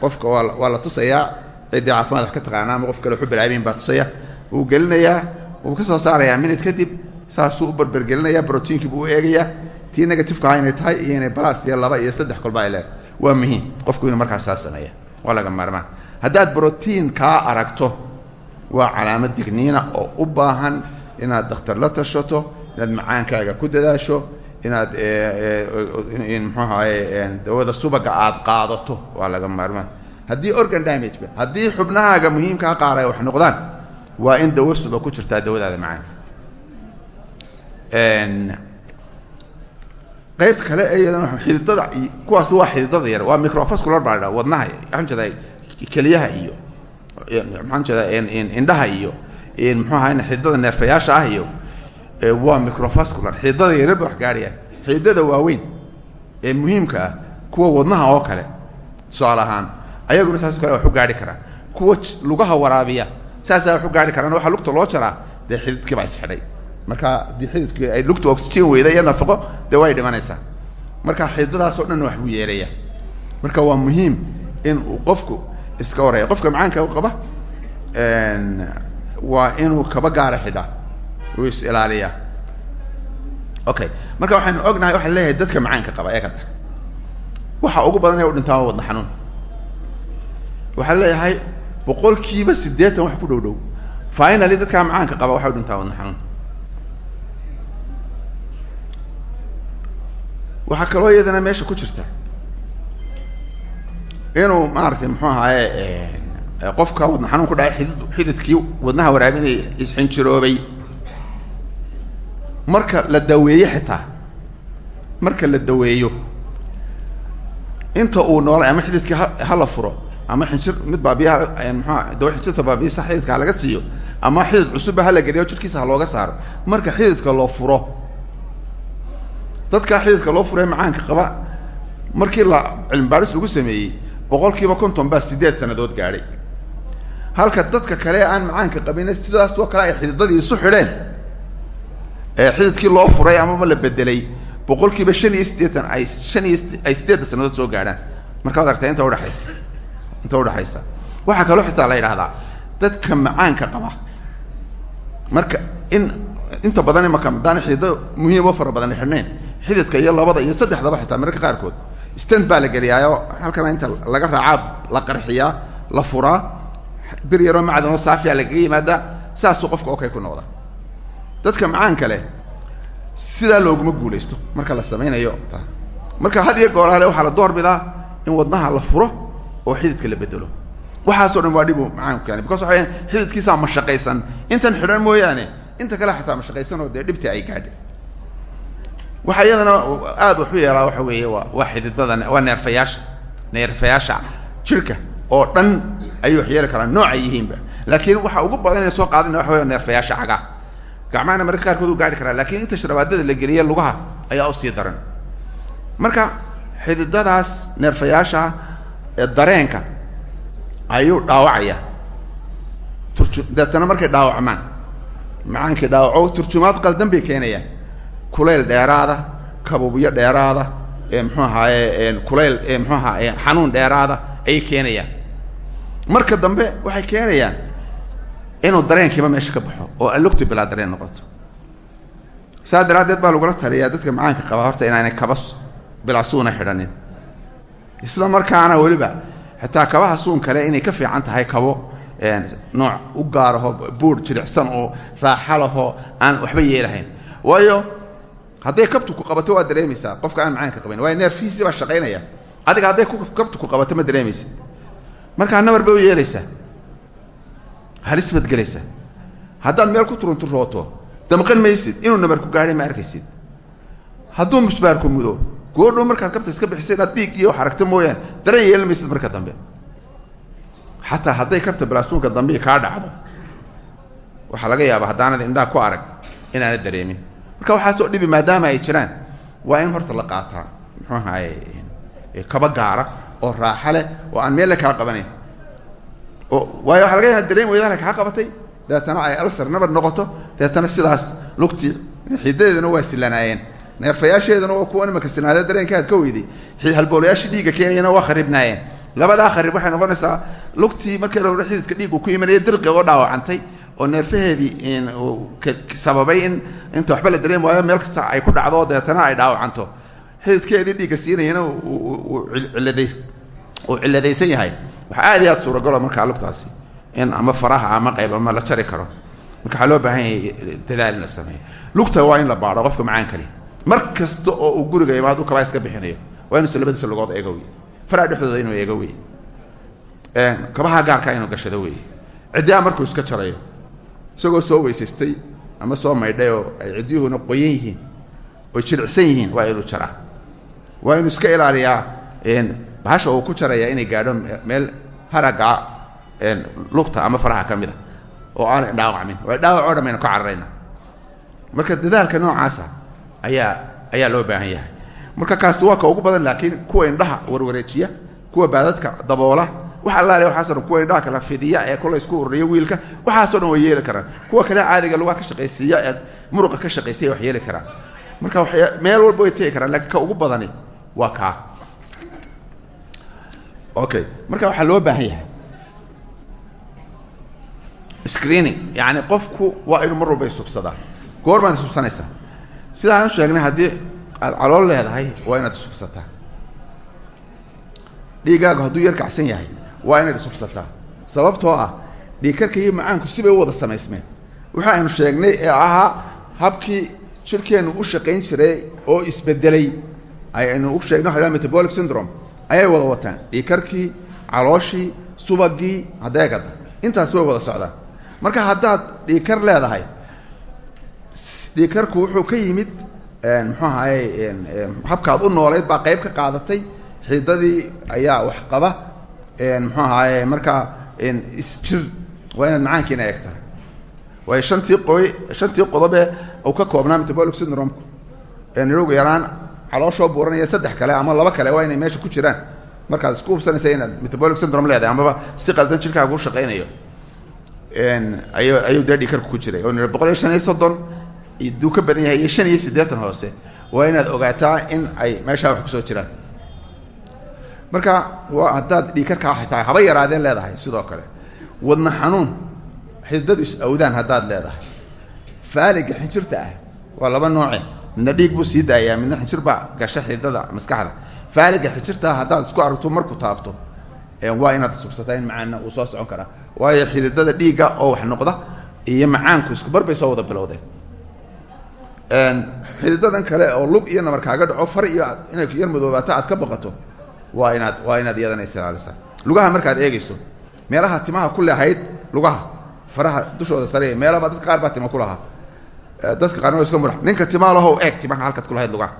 Qofka waa waa la tusayaa ciddii caafimaad wax ka taqaana ama qof kale waxu bilaabayn baa tusaya wuu gelinayaa wuu ka soo saarayaa minute kadib saasuu u barbergelinayaa brotiinkii buu u eegayaa. Tii negativekaha inay tahay iyo inay balas iyo laba iyo saddex kolba ay waa muhiim qofku inuu markaas saa sameeya waa laga maarmaan. Haddaad brotiin kaa aragto waa calaamad digniina oo u baahan inaad dakhtar la tashato inaad macaankaaga ku dadaasho inaad muxuu ahaye dawada subaga aad qaadato waa laga maarmaan. Haddii organ damageba haddii xubnahaaga muhiimkaa qaar ay wax noqdaan waa in dawo suba ku jirtaa dawadaada macaanka. Qaybta kale iyadana xididada kuwaas waa xididada yar waa microfascular baa dha wadnaha maxaan jeedaa keliyaha iyo maxaan jeedaa indhaha iyo muxuu ahaa xididada neerfayaasha ah iyo waa microfascular. Xididada yaryar ba wax gaadhaya xididada waaweyn ee muhiimka ah kuwa wadnaha oo kale tusaale ahaan ayaguna saas kale wax u gaadhi karaan kuwa lugaha waraabiya saasaa wax u gaadhi karaan. Waxaa lugta loo jaraa dee xididkii baa isxidhay marka haddii xididkii ay lugta oxygen weyda iyo nafaqo dee way dhimanaysaa. Marka xididadaasoo dhan wax yeelaya marka waa muhiim in qofku iska waraya qofka macaanka qaba waa inuu kaba gaara xidhaa uu is ilaaliyaa. Okay marka waxaynu ognahay waxaan leeyahay dadka macaanka qaba ee kata waxa ugu badan ee u dhintaa waa wadna xanuun. Waxaan leeyahay boqolkiiba siddeetan wax ku dhow dhow. Finally dadkaa macaanka qaba waxa u dhintaa wadna xanuun. Waxaa kaloo iyadana meesha ku jirta. Inuu maaragtay muxuu ahaaye qofka wadna xanuun ku dhacay xidid xididkii wadnaha waraabinaya isxinjiroobay marka la daweeyo xitaa marka la daweeyo inta uu noolay ama xididkii ha hala furo ama xinjir mid baabiya mxua dawa xinjirta baabiyasa xididka laga siiyo ama xidid cusubba hala geliyo jirkiisa ha looga saaro. Marka xididka loo furo dadkaa xididka loo furee macaanka qaba markii la cilmibaaris lagu sameeyey boqol kiiba konton baa sideed sannadood gaadhay halka dadka kale aan macaanka qabin sidaas oo kale ay xididadii isu xidheen ee xididkii loo furay amaba la bedelay boqol kiiba shan iyo siddeetan ay shan iyo ay siddeedda sannadood soo gaadhaan. Markaad aragtaa inta udhexaysa inta udhexaysa waxaa kaloo xitaa la yidhahdaa dadka macaanka qaba marka in inta badan imaka madaan xididada muhiim fara badan xidhnayn xididka iyo labada iyo saddexdaba xitaa mararka qaarkood stand baa la geliyaayo halkana inta laga raacaa la qarxiyaa la furaa bir yaroo macdanoo saafiya lagaga yimaadaa saasuu qofka okay ku noqda. Dadka macaanka leh sidaa looguma guulaysto marka la samaynayo marka had iyo gooraale waxaa la doorbidaa in wadnaha la furo oo xididka la bedelo waxaasoo dhan waa dhibu macaanku keeni because waxay xididkiisaa mashaqaysan intan xidhan mooyaane inta kale xataa mashaqaysan oo dee dhibtii ay gaadhay waxaa iyadana aada waxu yeelaa waxa weeye waa waa xididada waa neerfayaasha neerfayaasha jirka oo dhan ayay wax yeeli karaan noocay yihiinba. Laakiin waxa ugu badan inay soo qaadina waxa wey neerfayaasha cagaa gacmahana mararka qaarkood u gaari karaa lakiin inta sharabaadada la geliye lugaha ayaa u sii daran. Marka xididadaas neerfayaasha ee dareenka ayuu dhaawacaya. Turju deetana markay dhaawacmaan macaankii dhaawaco turjumaad qaldan bay keenayaan. Kulayl dheeraada kabubyo dheeraada ee muxuu ahaaye kulayl muxuu ahaa xanuun dheeraada ayay keenayaan marka dambe waxay keenayaan inuu dareenkiiba meesha ka baxo oo alugtu bilaa dareen noqoto. Saas daraaddeed baa lagula taliyaa dadka macaanka qabaa horta inaanay kaba bilaa suuna xidhanin. Isla markaana weliba xitaa kabaha suun kale inay ka fiican tahay kabo nooc u gaaraho buur jiricsan oo raaxa laho aan waxba yeelahayn. Waayo hadday kabtu ku qabato waa dareemaysaa qofka aan macaanka qabayn waayo neerfihiisii baa shaqaynaya. Adiga hadday kabtu ku qabato ma dareemaysid markaa nabar bay u halis baad gelaysaa haddaad meel ku turunturooto damqan maysid inuu nabar ku gaadhay ma arkaysid. Hadduu musbaarku mudo goodhow markaad kabta iska bixisa inaad dhiig iyo aragto mooyaane dareen yeelan maysid marka dambe. Xataa hadday kabta balaasuunka dambii kaa dhacdo. Waxaa laga yaabaa haddaanad indhaha ku arag inaana dareemin. Marka waxaasoo dhibi maadaama ay jiraan waa in horta la qaataa muxuu ahaye kaba gaara oo raaxa leh oo aan meel le kaa qabanayn. Oo waayo waxa laga yaaba dareem weydaala kaa qabatay. Dabeetana ay alsar nabar noqoto. Dabeetana sidaas lugtii xidadeedana waa silanaayeen neerfayaasheedana waa kuwan imaka silnaadee dareenkaad ka weyday. Halboolayaashii dhiigga keenayana waa kharibnaayeen. Labadaa kharib waxay noqonaysaa lugtii markii la hore xididka dhiiggu ku imanaya dirqi oo dhaawacantay oo neerfaheedii sababay in inta waxba la dareemi waayo meel kasta ay ku dhacdo oo dabeetana ay dhaawacanto xididkeedii dhiigga siinayana uu ciladaysan yahay. Waxaa aad iyo aad suuragalo markaa lugtaasi in ama faraha ama qayb ama la jari karo. Marka waxaa loo baahan yahay dadaal in la sameeyo. Lugta waa in la baadho qofka macaan kali mar oo uu guriga imaado kabaa iska bixinayo waa inuusa labadiisa lugood eego wey faraa dhexdooda inuu eego wey kabaha gaarka inuu gashado wey ciddiyaa markuu iska jarayo isagoo soo weysaystay ama soo maydhay oo ay ciddiyuhuna qoyan yihiin oy jilicsan yihiin waa inuu jaraa waa inuu iska ilaaliyaa bahasha uu ku jaraya inay gaadho meel haraga lugta ama faraha ka mid a oo aanay dhaawacmin. Waa dhaawac o dhan baynu ka cararayna. Marka dadaalka noocaasa ayaa ayaa loo baahan yahay. Marka kaasi waa ka ugu badan laakiin kuwa indhaha warwareejiya kuwa baadadka daboola wax allaale waxaaso dhan kuwa indhaha kala fidiya ee kola isku ururiya wiilka waxaasoo dhan way yeeli karaan. Kuwa kale caadiga lugaa ka shaqaysiiya ee muruqa ka shaqaysiya wax yeeli karaan. Marka meel walba way tegi karaan lakiin ka ugu badani waa okay marka waxaa loo baahan yahay. Screening yani qofku waa inuu mar walba isubsadaa goor baad isubsanaysaa. Sida aan sheegnay haddii aad calool leedahay waa inaad isubsataa. Dhiiggaagu hadduu yar kacsan yahay waa inaad isubsataa. Sababtoo ah dhiigkarka iyo macaanku sibay u wada samaysmeen. Waxa aynu sheegnay ee ahaa habkii jirkeennu u shaqayn jiray oo isbedelay aynu u sheegnay waxa la metabolic syndrome. Ayay wada wataan. Dhiigkarkii calooshii subagii hadeegada intaas way wada socdaan marka haddaad dhiigkar leedahay dhiigkarku wuxuu ka yimid muxuu ahaye habkaad u noolayd baa qayb ka qaadatay. Xidadii ayaa wax qaba. Muxuu ahaaye markaa isjir waa inaad macaankiina eegtaa. Waayo shantii qoy shantii qodobee uu ka koobnaa metabolic syndromku ee nidhowgu yaraan calooshoo buuranaya saddex kale ama laba kale waa inay meesha ku jiraan. Markaad isku hubsanaysa inaad metabolic syndrome leedahay amaba si qaldan jirkaaga u shaqaynayo. Ayu ayuu dee dhiikarku ku jiray. Oo boqol iyo shan iyo soddon duu ka badan yahay iyo shan iyo siddeetan hoose waa inaad ogaataa in ay meeshaa wax ku soo jiraan. Marka waa haddaad dhiikarkaa xitaa haba yaraadeen leedahay sidoo kale. Wadna xanuun xididadu is-awdaan haddaad leedahay. Faaliga xinjirta ah waa laba nooce midna dhiig buu sii daayaa midna xinjir baa gasha xididada maskaxda. Faaliga xinjirtaa haddaad isku aragto marku taabto waa inaad subsataa macaanna uu soo socon karaa waayo xididada dhiigga oo wax noqda iyo macaanku isku bar soo wada bilowdeen. Xididadan kale oo lug iyo namar kaaga dhaco far iyo inay yar madoobaato aad ka baqato waa inaad waa inaad iyadana isilaalisa lugaha markaad eegeyso meelaha timaha ku lehayd lugaha faraha dushooda sare meelaba dadka qaar baa tima ku lahaa dadka qaarna waa iska murax ninka timaa lahow eeg timaha halkaad ku lahayd lugaha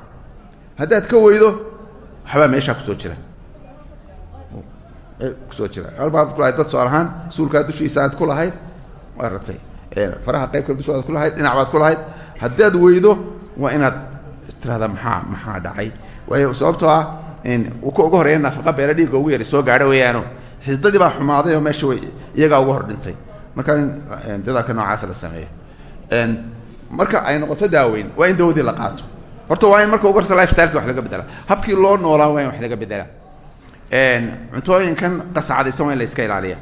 haddaad ka weydo waxbaa meeshaa ku soo jira. Kusoo jira. Albaad ku lahayd dad soal ahaan suulkaa dushiisa aad ku lahayd waa ratay. Faraha qaybka dushoodaad ku lahayd dhinac baad ku lahayd. Haddaad weydo waa inaad tirahda maxaa maxaa dhacay? Waayo sababtoo ah ka uga horreeya nafaqa beela dhiigga ugu yari soo gaadho weeyaano. Xididadii baa xumaaday oo meesha iyagaa uga hor dhintay. Marka in dadaalka noocaas la sameeyo marka ay noqoto daaweyn waa in dawadii la qaato. Horta waa in marka ugu horsa lifestyleka wax laga bedela. Habkii loo noolaa waa in wax laga bedela. Cuntooyinkan qasacadaysan waa in la iska ilaaliya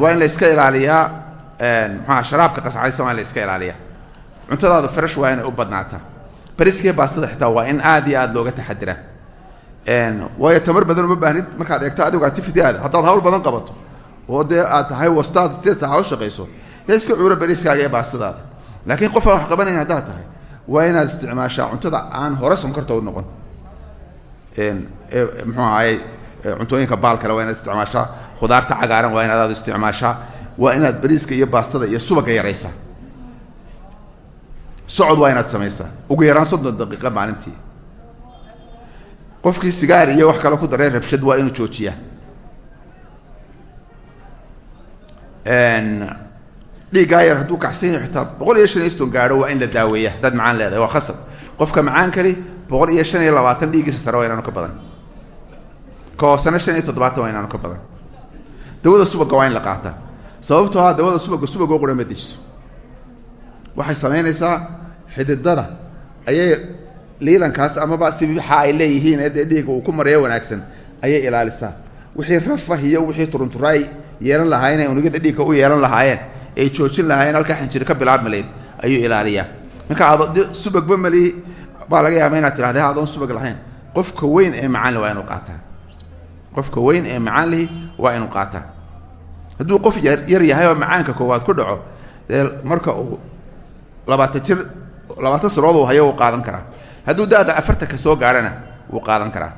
waa in la iska ilaaliyaa maxaa sharaabka qasacadaysan waa in la iska ilaaliya cuntadaadu fresh waa inay u badnaataa. Bariskee baastada xitaa waa in aad iyo aad looga taxadiraa waayo tamar badan uma baahnid markaad eegto adigu activity aada haddaad hawl badan qabato oo dee aad tahay wastaad sideed saacadood shaqayso iska cuuro bariskaaga iyo baastadaada laakiin qof aan wax qabanayn haddaad tahay waa inaad isticmaashaa cuntada aan hore sonkorta u noqon. Muxuu ahayey cuntooyinka baal kale waa inaad isticmaashaa khudaarta cagaaran waa inaad aad isticmaashaa waa inaad bariiska iyo baastada iyo subaga yaraysaa. Socod waa inaad samaysaa. Ugu yaraan soddon daqiiqa maalintii. Qofkii sigaar iyo wax kale ku dareen rabshad waa inuu joojiyaa dhiiggaa yar hadduu kacsan yahay xitaa boqol iyo shan iyo ston gaadho waa in la daaweeya haddaad macaan leedahay waa khasab. Qofka macaan kali boqol iyo shan iyo labaatan dhiiggiisa sare waa inaanu ka badan. Ka hoosena shan iyo toddobaatan waa inaanu ka badan. Dawada subagga waa in la qaataa. Sababtoo ah dawada subagga subagoo qura ma dejiso. Waxay samaynaysaa xididada ayay liilankaas amaba sibixa ay leeyihiin ee dee dhiigga uu ku marayo wanaagsan ayay ilaalisaa. Wixii rafah iyo wixii turunturaay yeelan lahaayeen ee unugyada dhiigga u yeelan lahaayeen ay joojin lahaayeen halkaa xinjiri ka bilaabmaleyd ayuu ilaaliyaa. Marka subagba mali baa laga yaaba inaad tirahda adoon subag lahayn. Qofka weyn ee macaanli waa inuu qaataa. Qofka weyn ee macaan lihi waa inuu qaataa. Hadduu qof yar yahay oo macaanka koowaad ku dhaco dee marka uu labaatan jir labaatan sanood uu hayo wuu qaadan karaa. Hadduu da-da afartanka soo gaadhana wuu qaadan karaa.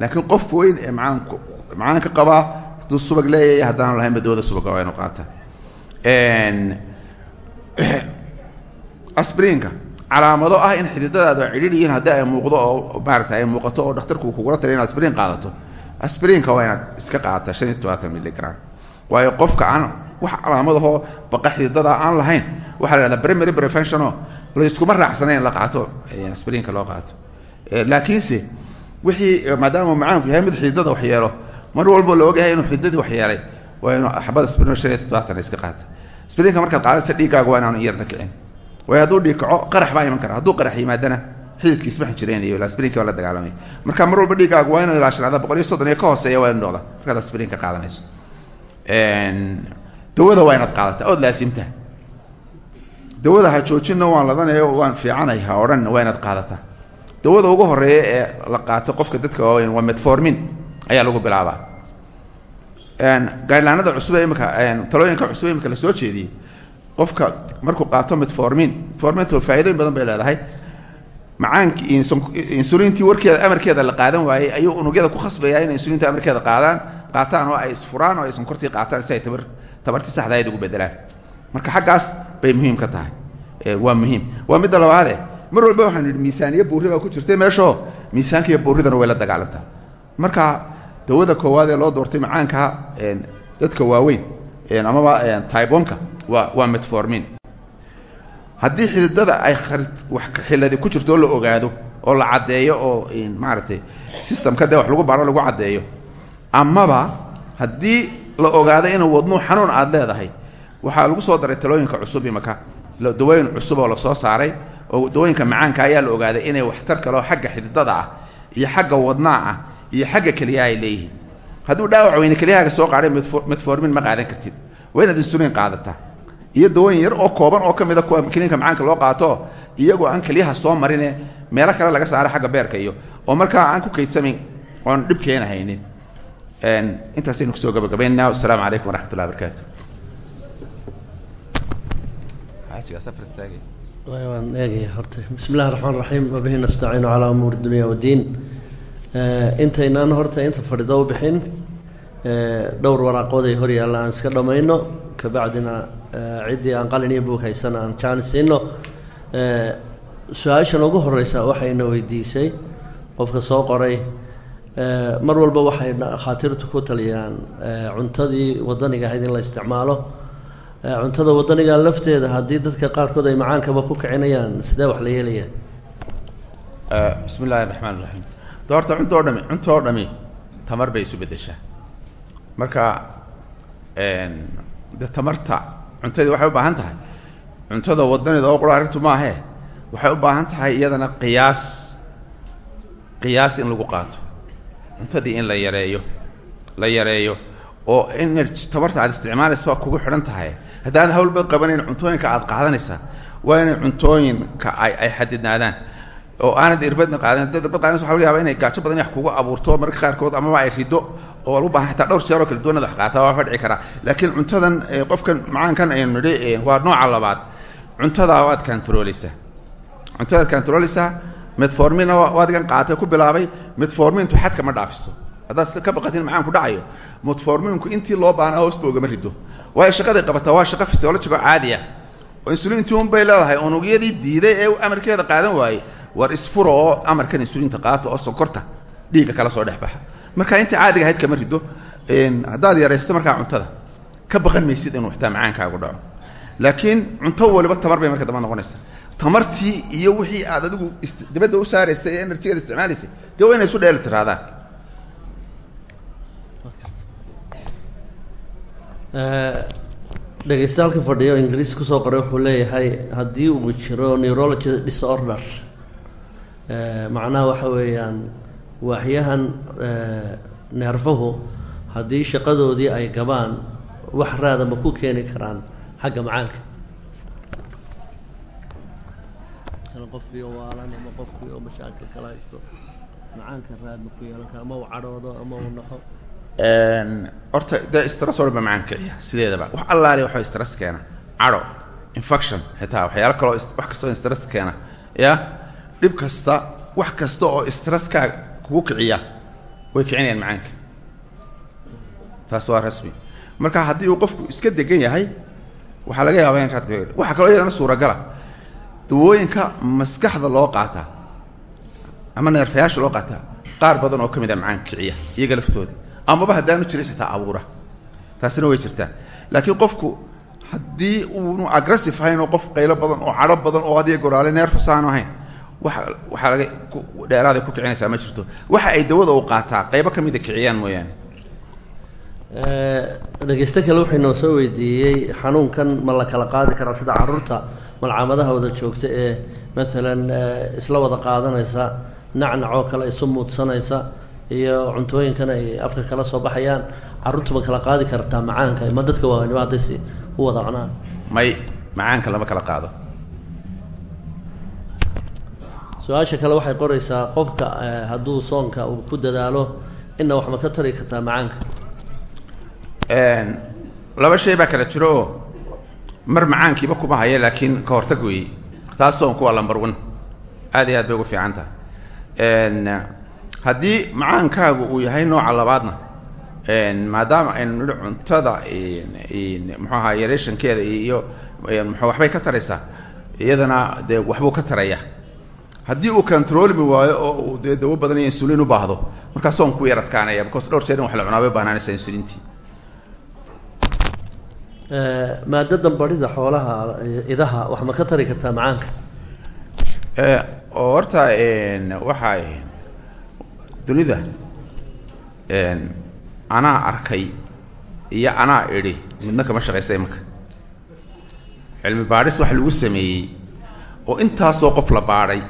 Laakiin qof weyn ee maaan macaanka qabaa hadduu subag leeyahay haddaanu lahayn badooda subaga waa inuu qaata asbriinka calaamado ah in xididadaadu ay cidhiir yihiin haddii ay muuqdo oo maarata ay muuqato oo dhakhtarku kugula taliya in asbriin qaadato. Asbriinka waa inaad iska qaadata shan iyo todobaatan milligram. Waayo qofka aan wax calaamadahoo baqa xididada aan lahayn waxaa la hahdaa primary preventiono layskuma raacsana in la qaato asbriinka loo qaato. Laakiinse wixii maadaama macaanku yahay mid xididada wax yeelo mar walbo la ogyahay inuu xididadii wax yeelay waa inuu xabada sbrin shan iska qaata sbrinka markaad qaadaysa dhiiggaaga waa inaanu yarna kicin. Waayo hadduu dhiig qarax baa iman kara. Hadduu qarax yimaadana xididki isma xinjireynayo ila sbrinki waa la dagaalamaya marka mar walba dhiiggaagu waa inuu ilaashanaada boqol iyo soddon iyo ka hooseeya waa inu noqda markaad asbrinka qaadanayso. Dawada waa inaad qaadataa. Ood laasimtaa dawada ha joojinna waan ladanayo waan fiicanay ha odhan waa inaad qaadataa. Dawada ugu horreeya ee la qaato qofka dadka waaweyn waa metformin ayaa lagu bilaabaa gaydlaanada cusub imika talooyinka cusub imika la soo jeediyey qofka markuu qaato metformin metforminto faa'iidooyin badan bay leedahay. Macaankii insulintii warkeeda amarkeeda la qaadan waayey ayuu unugyada ku khasbayaa inay insulinta amarkeeda qaadaan qaataan oo ay isfuraan oo ay sonkortii qaataan si ay tabar tabartii saxdahayd ugu bedelaan marka xaggaas bay muhiim ka tahay. Waa muhiim. Waa midda labaade mar walba waxaanu yidhi miisaaniyo buurri baa ku jirtay meeshoo miisaanka iyo buurridana way la dagaalantaa. Marka dawada koowaad ee loo doortay macaanka dadka waaweyn amaba type onka waa metformin. Haddii xididada ay xiladi ku jirto la ogaado oo la caddeeyo oo maaragtay systemka dee wax lagu baaro lagu caddeeyo. Amaba haddii la ogaado inuu wadnuu xanuun aada leedahay waxaa lagu soo daray talooyinka cusub imaka dawooyin cusub oo la soo saaray oo dawooyinka macaanka ayaa la ogaaday inay waxtar kaleo xagga xididada ah iyo xagga wadnaa ah iyo xagga keliyaha ay leeyihiin. Hadduu dhaawac weyne kelyahaaga soo qaadhay metformin ma qaadan kartid. Waa inaad insulin qaadataa. Iyo dawooyin yar oo kooban oo ka mida kuwa kiniinka macaanka loo qaato iyagoo aan kelyaha soo marine meelo kale laga saaray xagga beerka iyo oo markaa aan ku kaydsamayn oon dhib keena haynin intaasaynu ku soo gabagabaynaa wasalaamu calaykum waraxmat barakaatu waan eegaya horta. Bismi illahi raxmaan raxiim wabihi nastaciinu calaa umuuri dunya waddiin intaynaan horta inta fadhido u bixin dhowr waraaqood ay hor yaalla aan iska dhammayno kabacdina ciddii aan qalin iyo buug haysan aan jaanis siino. Su'aashan ugu horeysa waxayna weydiisay qofka soo qoray. Mar walba waxay khaatiirtu ku taliyaan cuntadii wadaniga ahayd in la isticmaalo. Cuntada wadaniga lafteeda haddii dadka qaarkood ay macaankaba ku kicinayaan sidee wax la yeelaya bismi illaahi raxmaan iraxiim de horta cuntoo dhami cuntoo dhami tamar bay isu beddeshaa. Marka de tamarta cuntadii waxay u baahan tahay. Cuntada wadanida oo qura arrintu maahe waxay u baahan tahay iyadana qiyaas qiyaas in lagu qaato. Cuntadii in la yareeyo la yareeyo oo energy tamarta aad isticmaalaysa waa kugu xidhan tahay. Haddaan hawlba qabanayn cuntooyinka aad qaadanaysaa waa inay cuntooyinka ay ay xadidnaadaan oo aanad irbadna qaadan dad irbad waxa laga yaabaa inay gaajo badan wax kugu abuurto marka qaarkood amaba ay rido oo lagu baahan dhowr jeer oo kala duwanada wax qaata waa dhici karaa laakiin cuntadan qofkan macaankan aynu nidhi waa nooca labaad. Cuntadaa waad kantarooleysaa cuntadaad kantarooleysaa metformina waadigan qaatay ku bilaabay metformintu xadka ma dhaafiso. Haddaad ka baqatin macaan ku dhacayo metforminku intii loo baahnaa hoosba ogama rido waayo shaqaday qabataa waa shaqa physiologigo caadi ah oo insulintii un bay leedahay unugyadii diiday ee amarkeeda qaadan waayey war isfuro oo amarkan insulinta qaato oo sonkorta dhiigga kala soo dhex baxa. Marka inta caadiga ahayd kama rido haddaad yaraysto markaa cuntada ka baqan maysid inuu xitaa macaankaagu dhaco. Laakiin cunto waliba tamar bay marka damba noqonaysa tamartii iyo wixii aad adigu dibadda u saaraysay ee enerjigaad isticmaalaysay dee waa inay isu dheeli tiraadaan? Dhegeystaalka fadhiyo ingiriis ku soo qoray wuxuu leeyahay haddii uu jiro neurology disorder macnaha waxa weeyaan waaxyahan neerfahu haddii shaqadoodii ay gabaan wax raada ma ku keeni karaan xagga macaanka qofkii oo waalan ama qofkii oo mashaakil kala haysto macaanka raad ma ku yeelan kara ama uu cadhoodo ama uu naxo? Horta dee stress oo dhan ba macaan kiciya sideedaba wax allaali waxoo stress keena. Cadho infection xitaa waxyaalo kaloo wax kastoo stress keena ya dhib kasta wax kasta oo stresska kugu kiciya way kicinayaan macaanka. Taas waa rasmi. Marka haddii uu qofku iska degan yahay waxaa laga yaabaa in raadka waxaa kaloo iyadana suuragala. Dawooyinka maskaxda loo qaataa ama neerfayaasha loo qaataa qaar badan oo ka mid a macaanka kiciya iyaga laftooda amaba haddaanu jirin xitaa abuura. Taasina way jirtaa. Laakiin qofku haddii uunu agressive ahayn oo qof qaylo badan oo cadho badan oo adiga goraale neerfas aanu ahayn wa waxaa laga dheeraaday ku kicinaysaa ma jirto. Waxa ay dawada u qaataa qaybo ka mida kiciyaan mooyaane. Dhegeysto kale wuxuu inoo soo weydiiyey xanuunkan ma la kala qaadi karaa sida carruurta malcaamadaha wada joogta ee maalan isla wada qaadanaysa nacnacoo kale isu muudsanaysa iyo cuntooyinkan ay afka kala soo baxayaan. Carruurta ma kala qaadi kartaa macaanka ma dadka waaweynima hadday si u wada cunaan. May macaanka lama kala qaado su'aasha kale waxay qoraysaa qofka hadduu soonka uu ku dadaalo ina wax ka tari kartaa macaanka. Laba shay baa kala jiro mar macaankiiba kuma haya laakiin ka hortag weeye taas soonku waa lambar one. Aad iyo aad bay ugu fiican tahay. Haddii macaankaagu uu yahay nooca labaadna maadaama aynu cuntada muxuu ahaa yareeshankeeda iyo waxbay ka taraysaa? Iyadana dee waxbuu ka taraya haddii uu controlmi waayo oo uu dee dawo badan iyo insulin u baahdo markaa soonku yar adkaanaya because dhowr jeer in wax la cunaa bay banaanaysa insulintii maadadan barida xoolaha idaha wax ma ka tari kartaa macaanka? Oo horta waxaa dunida anaa arkay iyo anaa idhi midna kama shaqaysa imanka. Cilmi baadhis waxa lagu sameeyey oo intaasoo qof la baadhay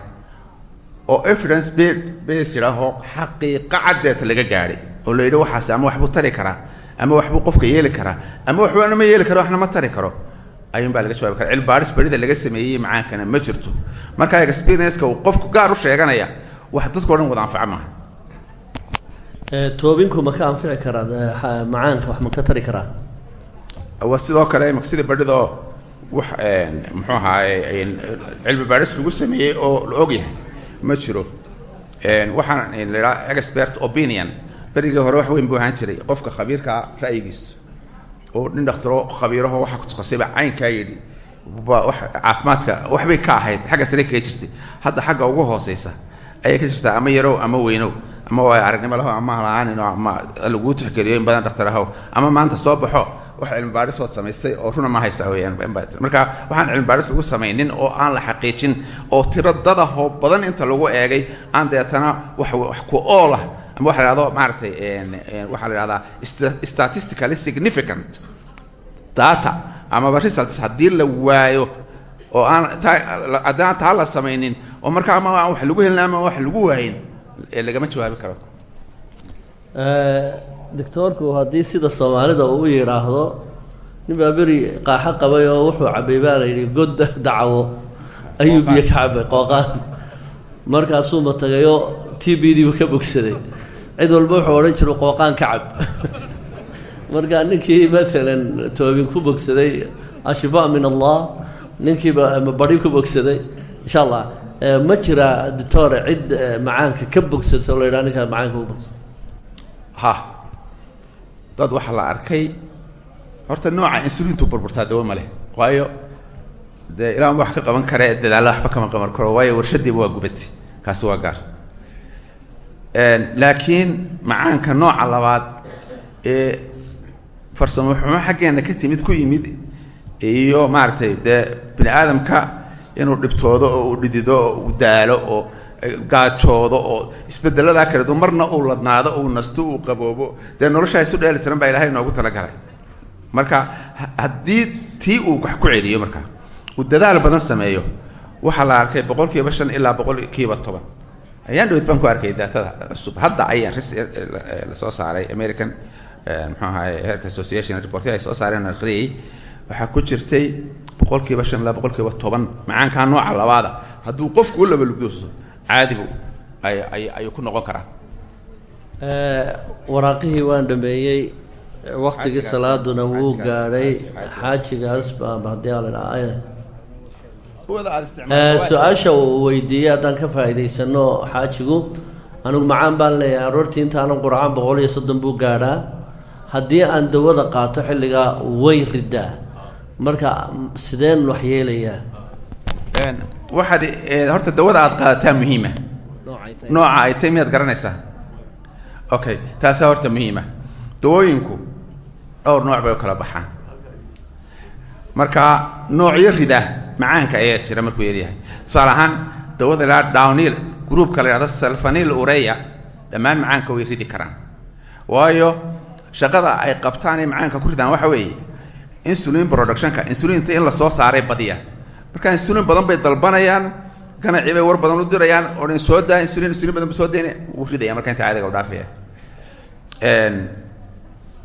oo evidence b base yidhaahoo xaqiiqa caddeeta laga gaadhay. Oo la yidhi waxaas ama waxbuu tari karaa ama waxbuu qofka yeeli karaa ama waxbana ma yeeli karo waxna ma tari karo. Ayuun baa laga jawabi kara cilmi baadhis barida laga sameeyey macaankana ma jirto. Marka experience-ka uu qofku gaar u sheeganaya wax dadkao dhan wada anfaca maaha. Toobinku ma ka anfici karaa macaanka wax ma ka tari karaa? Waa sidoo kale imaka sida badhida oo wax muxuu ahaaye cilmi baadhis lagu sameeyey oo la og yahay ma jiro. Waxaan la idhaha expert opinion. Berigii hore wax weyn buu ahaan jiray qofka khabiirkaa ra'yigiisa oo nin dhaktaro khabiiraho waxa kutakasiba caynkaa yidhi caafimaadka waxbay ka ahayd xagga sare kaga jirtay. Hadda xagga ugu hooseysa ayay ka jirtaa ama yarow ama weynow ama waa aragnimo laho ama halaanin ama laguu tixgeliyo in badan dhaktar ahow ama maanta soo baxo wax cilmi baadhis ood samaystay oo runa ma haysa weyaan marka waxaan cilmi baadhis lagu samaynin oo aan la xaqiijin oo tiro dadahoo badan inta lagu eegay aan deetana wax ku ool ah. Ama waxa la ihahdo maaragtay waxaa la ihahdaa statistically significant data amaba results haddii la waayo oo aan haddaan taa la samaynin oo marka ama aan wax lagu helin ama wax lagu waayin lagama jawaabi karo doctoorku haddii sida soomaalida uu yidhaahdo nin baa beri qabay oo wuxuu cabay baa god dacawo ayuu biyo cabay qooqaan markaasuu matagayoo t b diibu ka bogsaday. Cid walba wuxuu odhan jiray qooqaan cab. Marka ninkii maalan toobin ku bogsaday ashifaa min allah. Ninkiiba bari ku bogsaday. Insha allah ma jiraa doctore cid macaanka ka bogsato la yidhaha macaanka ku dad waxaa la arkay. Horta nooca insulintu burburtaa dawo ma leh. Waayo dee ilaa wax ka qaban kare dadaalla waxba kama qaban karo. Waayo warshadiiba waa gubati. Kaasi waa gaar. Laakiin macaanka nooca labaad ee farsamo xumo xaggeena ka timid ku yimid iyo maaragtay dee bini aadamka inuu dhibtoodo oo uu dhidido oo uu daalo oo gaajoodo oo isbedeladaa kale du marna uu ladnaado uu nasto uu qaboobo. Dee noloshaa isu baa ilahay inoogu talagalay. Marka haddii tii uu wax ku celiyo marka uu dadaal badan sameeyo waxaa la arkay boqol shan ilaa boqol kiiba toban. Ayaan dhawed baan ku arkay daatada. Cusub hadda ayaan ris la soo saaray american muxuu ahaye health association reportya ay soo saareen akhriyay waxaa ku jirtay boqol shan ilaa boqol toban macaankaa nooca labaada. Hadduu qofku u laba lugdooso caadibu ay ay ayuu ku noqon karaa. Waraaqihii waan dhameeyey waktigii salaaduna wuu gaadhay. xaajigaas. Baa haddii aa la dhaha su'aasha uu weydiiyey haddaan ka faa'iidaysano xaajigu anigu macaan baan leeyahay. Aroortii intaanan qurcaan boqol iyo soddon buu gaadhaa. Haddii aan dawada qaato xilligaa way ridaa marka sideen wax yeelayaa waxaad horta dawada aad qaadataa muhiima. Nooca ay tay miyaad garanaysaa? Okay taasaa horta muhiima. Dawooyinku dhowr nooc bay u kala baxaan. Marka noocyo rida macaanka ayaa jira markuu yaryahay tusaale ahaan dawada la downil groupka la yhahdo salfanil ureya dhammaan macaanka way ridi karaan. Waayo shaqada ay qabtaan ee macaanka ku ridaan waxa weeye insulin productionka insulinta in la soo saaray badiya marka insulin badan bay dalbanayaan ganacii bay war badan u dirayaan oo dhan soo daa insulin insulin badan ba soo dayna wuu ridaya marka inta caadiga u dhaafaya.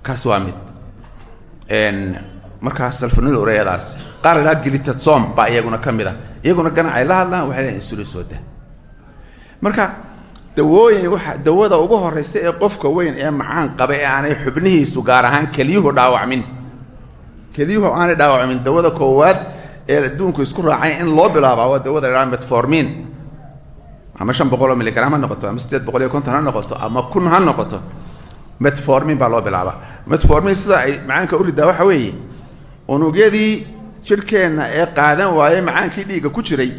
Kaas waa mid. Markaas salfanil ureyadaas qaar la dhaha gilitatsom baa iyaguna ka mid a iyaguna ganacay la hadlaan waxay leeyihiin insulin soo daa. Marka dawooyin waxa dawada ugu horeysa ee qofka weyn ee macaan qaba ee aanay xubnihiisu gaar ahaan keliyuhu dhaawacmin. Keliyuhu aanay dhaawacmin dawada koowaad ee adduunku isku raacay in loo bilaaba waa dawada la metformin ama shan boqol oo miligram ha noqoto ama siddeed boqol iyo konton ha noqoto ama kun ha noqoto metformin baa loo bilaabaa. Metformin sida ay macaanka u ridaa waxa weeye unugyadii jidhkeenna ee qaadan waaye macaankii dhiigga ku jiray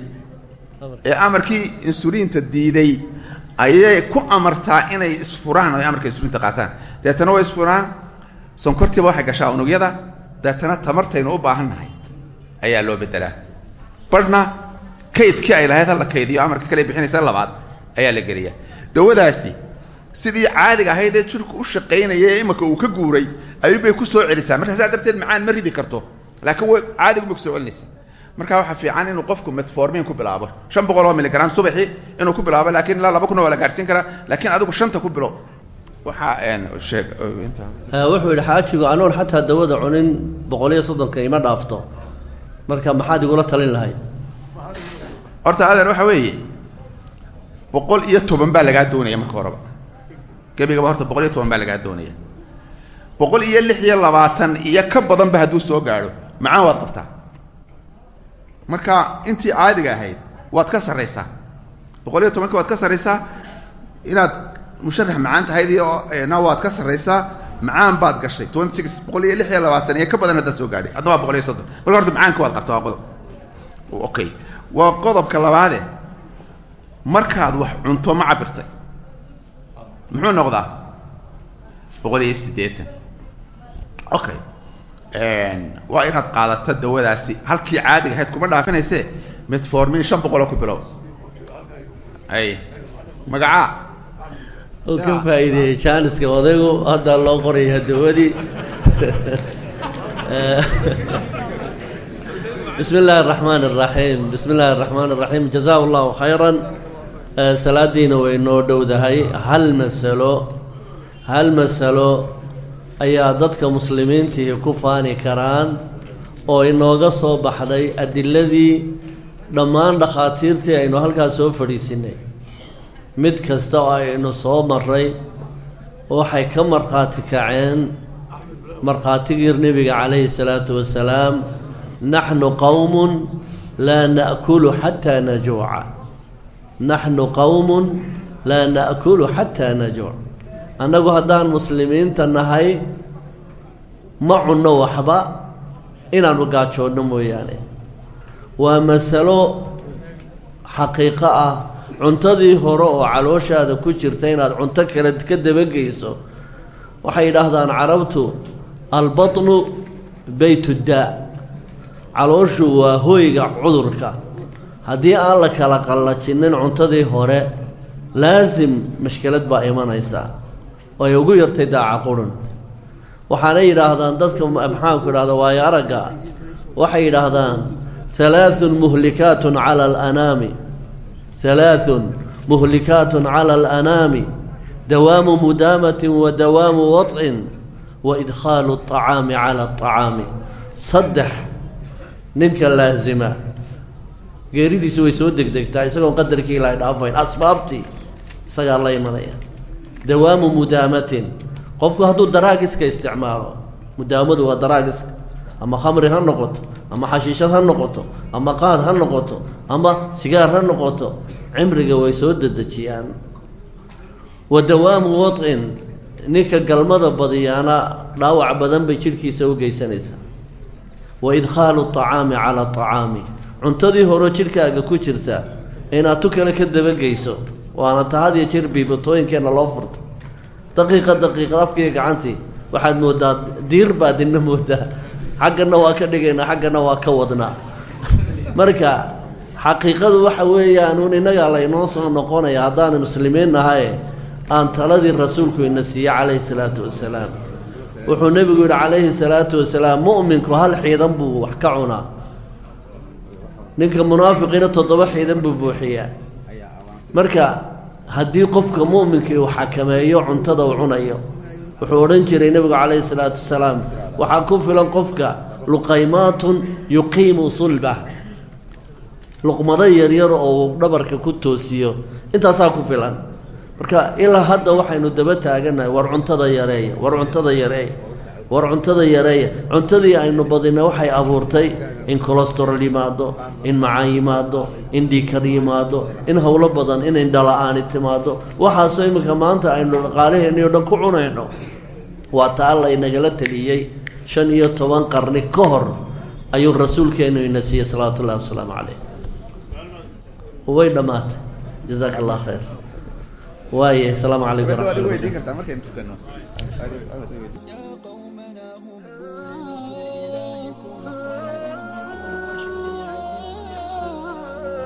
ee amarkii insuliinta diiday ayay ku amartaa inay isfuraan oo amarka insuliinta qaataan. Deetana way isfuraan sonkortiiba waxay gashaa unugyada deetana tamartaynu u baahan nahay ayaa loo bedelaa barhna kaydkii ay lahayd hala kaydiyo amarka kale bixinaysa labaad ayaa la geliyaa. Dawadaasi sidii caadiga ahayd ee jirku u shaqaynaya ee imaka uu ka guuray ayuubay ku soo celisaa. Marka saa darteed macaan ma ridi karto. Laakiin w caadigu bay ku soo celinaysaa. Marka waxaa fiican inuu qofku metformin ku bilaabo. Shan boqol oo miligram subaxii inuu ku bilaabo laakiin ilaa laba kun waa la gaadhsiin karaa. Laakiin adigu shanta ku bilow waxaa sheeg wuxuu yidhi xaajigu anoon xataa dawada cunin boqol iyo soddonka ima dhaafto marka maxaad igula talin lahayd? Horta adeer waxa weeye boqol iyo toban baa lagaa doonaya marka horeba. Gebigaba horta boqol iyo toban baa lagaa doonaya. Boqol iyo lix iyo labaatan iyo ka badanba hadduu soo gaadho macaan waad qabtaa. Marka intii caadiga ahayd waad ka sarraysaa. Boqol iyo tobanka waad ka sarraysaa inaad musharax macaan tahayd na waad ka sarraysaa macaan baad gashay. Twenty six boqol iyo ka badan haddaad soo gaadhay. Adna waa boqol iyo soddon. Marka horta macaanka waad qabtaa waa qodob. Okay. Waa qodobka labaade. Markaad wax cunto ma cabirtay. Muxuu noqdaa? Boqol iyo siddeetan. Okay. Waa inaad qaadato dawadaasi. Halkii caadiga ahayd kuma dhaafinayse metformin shan boqoloo ku bilow. Ay magacaa oo ka faa'iideeyey jaaniska odaygu hadda loo qorayaa dawadii bismi illaahi araxmaan araxiim bismi illaahi araxmaan araxiim jazaa allahu khayran salaadiina way noo dhowdahay. Hal masalo hal masalo ayaa dadka muslimiintihi ku faani karaan oo inooga soo baxday adiladii dhammaan dhakhaatiirtii aynu halkaas soo fadhiisinay mid kasta oo aynu soo maray waxay ka markhaati kaceen markhaatigii nebiga calayhi salaatu wasalaam naxnu qowmun laa na'kulu xataa najuuca. Naxnu qowmun laa na'kulu xataa najuuc. Annagu haddaan muslimiinta nahay ma cunno waxba inaanu gaajoodno mooyaane. Waa masalo xaqiiqo ah cuntadii hore oo calooshaada ku jirta inaad cunto kale ka dabageyso waxay yidhaahdaan carabtu albatnu beytuddaa calooshu waa hoyga cudurka. Haddii aan la kala qallajinin cuntadii hore laasim mashkilad baa imanaysaa. Oo ay ugu yartay daaca qurun waxaanay yidhaahdaan dadka maxaanku idhahda waayo aragga waxay yidhaahdaan halaathun muhlikaatun cala alanaami halaathun muhlikaatun cala alanaami dawaamu mudaamatin wa dawaamu wadcin wa idkhaalu aطacaami cala aطacaami saddex ninka laasima geeridiisu way soo degdegtaa isagoon qadarkii ilaahay dhaafayn asbaabtii isagaa la imanaya dawaamu mudaamatin qofku hadduu daraagiska isticmaalo mudaamadu ama khamri ha noqoto ama xashiishad ha noqoto ama qaad ha noqoto ama sigaar ha noqoto cimriga way soo dedejiyaan. Wa dawaamu wadcin ninka galmada badiyaana dhaawac badan bay jidhkiisa u geysanaysaa. Wa idkhaalu aطacaami cala aطacaami cuntadii hore jidhkaaga ku jirta inaad tu kale ka dabageyso waana ta had iyo jir biibatooyinkeenna loo furta. Daqiiqa daqiiqad afkiiyo gacantii waxaad moodaa diir baad ina moodaa xaggana waa ka dhigaynaa xaggana waa ka wadnaa marka xaqiiqadu waxa weeyaan uun innagaa laynoo soo noqonaya haddaanu muslimiin nahaye aan taladii rasuulku ina siiye calayhi salaatu wasalaam. Wuxuu nebigu yidhi calayhi salaatu wasalaam mu'minku hal xiidan buu wax ka cunaa. Ninka munaafiqiina toddoba xiidan buu buuxiyaa. Marka haddii qofka mu'minkii uu xakameeyo cuntada uu cunayo wuxuu odhan jiray nebigu calayhi salaatu wasalaam waxaa ku filan qofka luqaymaatun yuqiimu sulbah luqmado yaryar oo uu dhabarka ku toosiyo intaasaa ku filan. Marka ilaa hadda waxaynu daba taaganahay war cuntada yareeya war cuntada yareeya war cuntada yareeya cuntadii aynu badina waxay abuurtay in colestorol yimaado in macaan yimaado in dhiikar yimaado in howlo badan in indhala-aani timaado. Waxaasoo iminka maanta aynu dhaqaalaheenni o dhan ku cunayno. Waa ta alla inagala teliyey shan iyo toban qarni ka hor ayuu rasuulkeennu ina siiyey salawaatu ullahi wasalaamu caleyh way dhammaatay. Jazaaka allah khayr. Waaye asalaamu calaykum waraxmat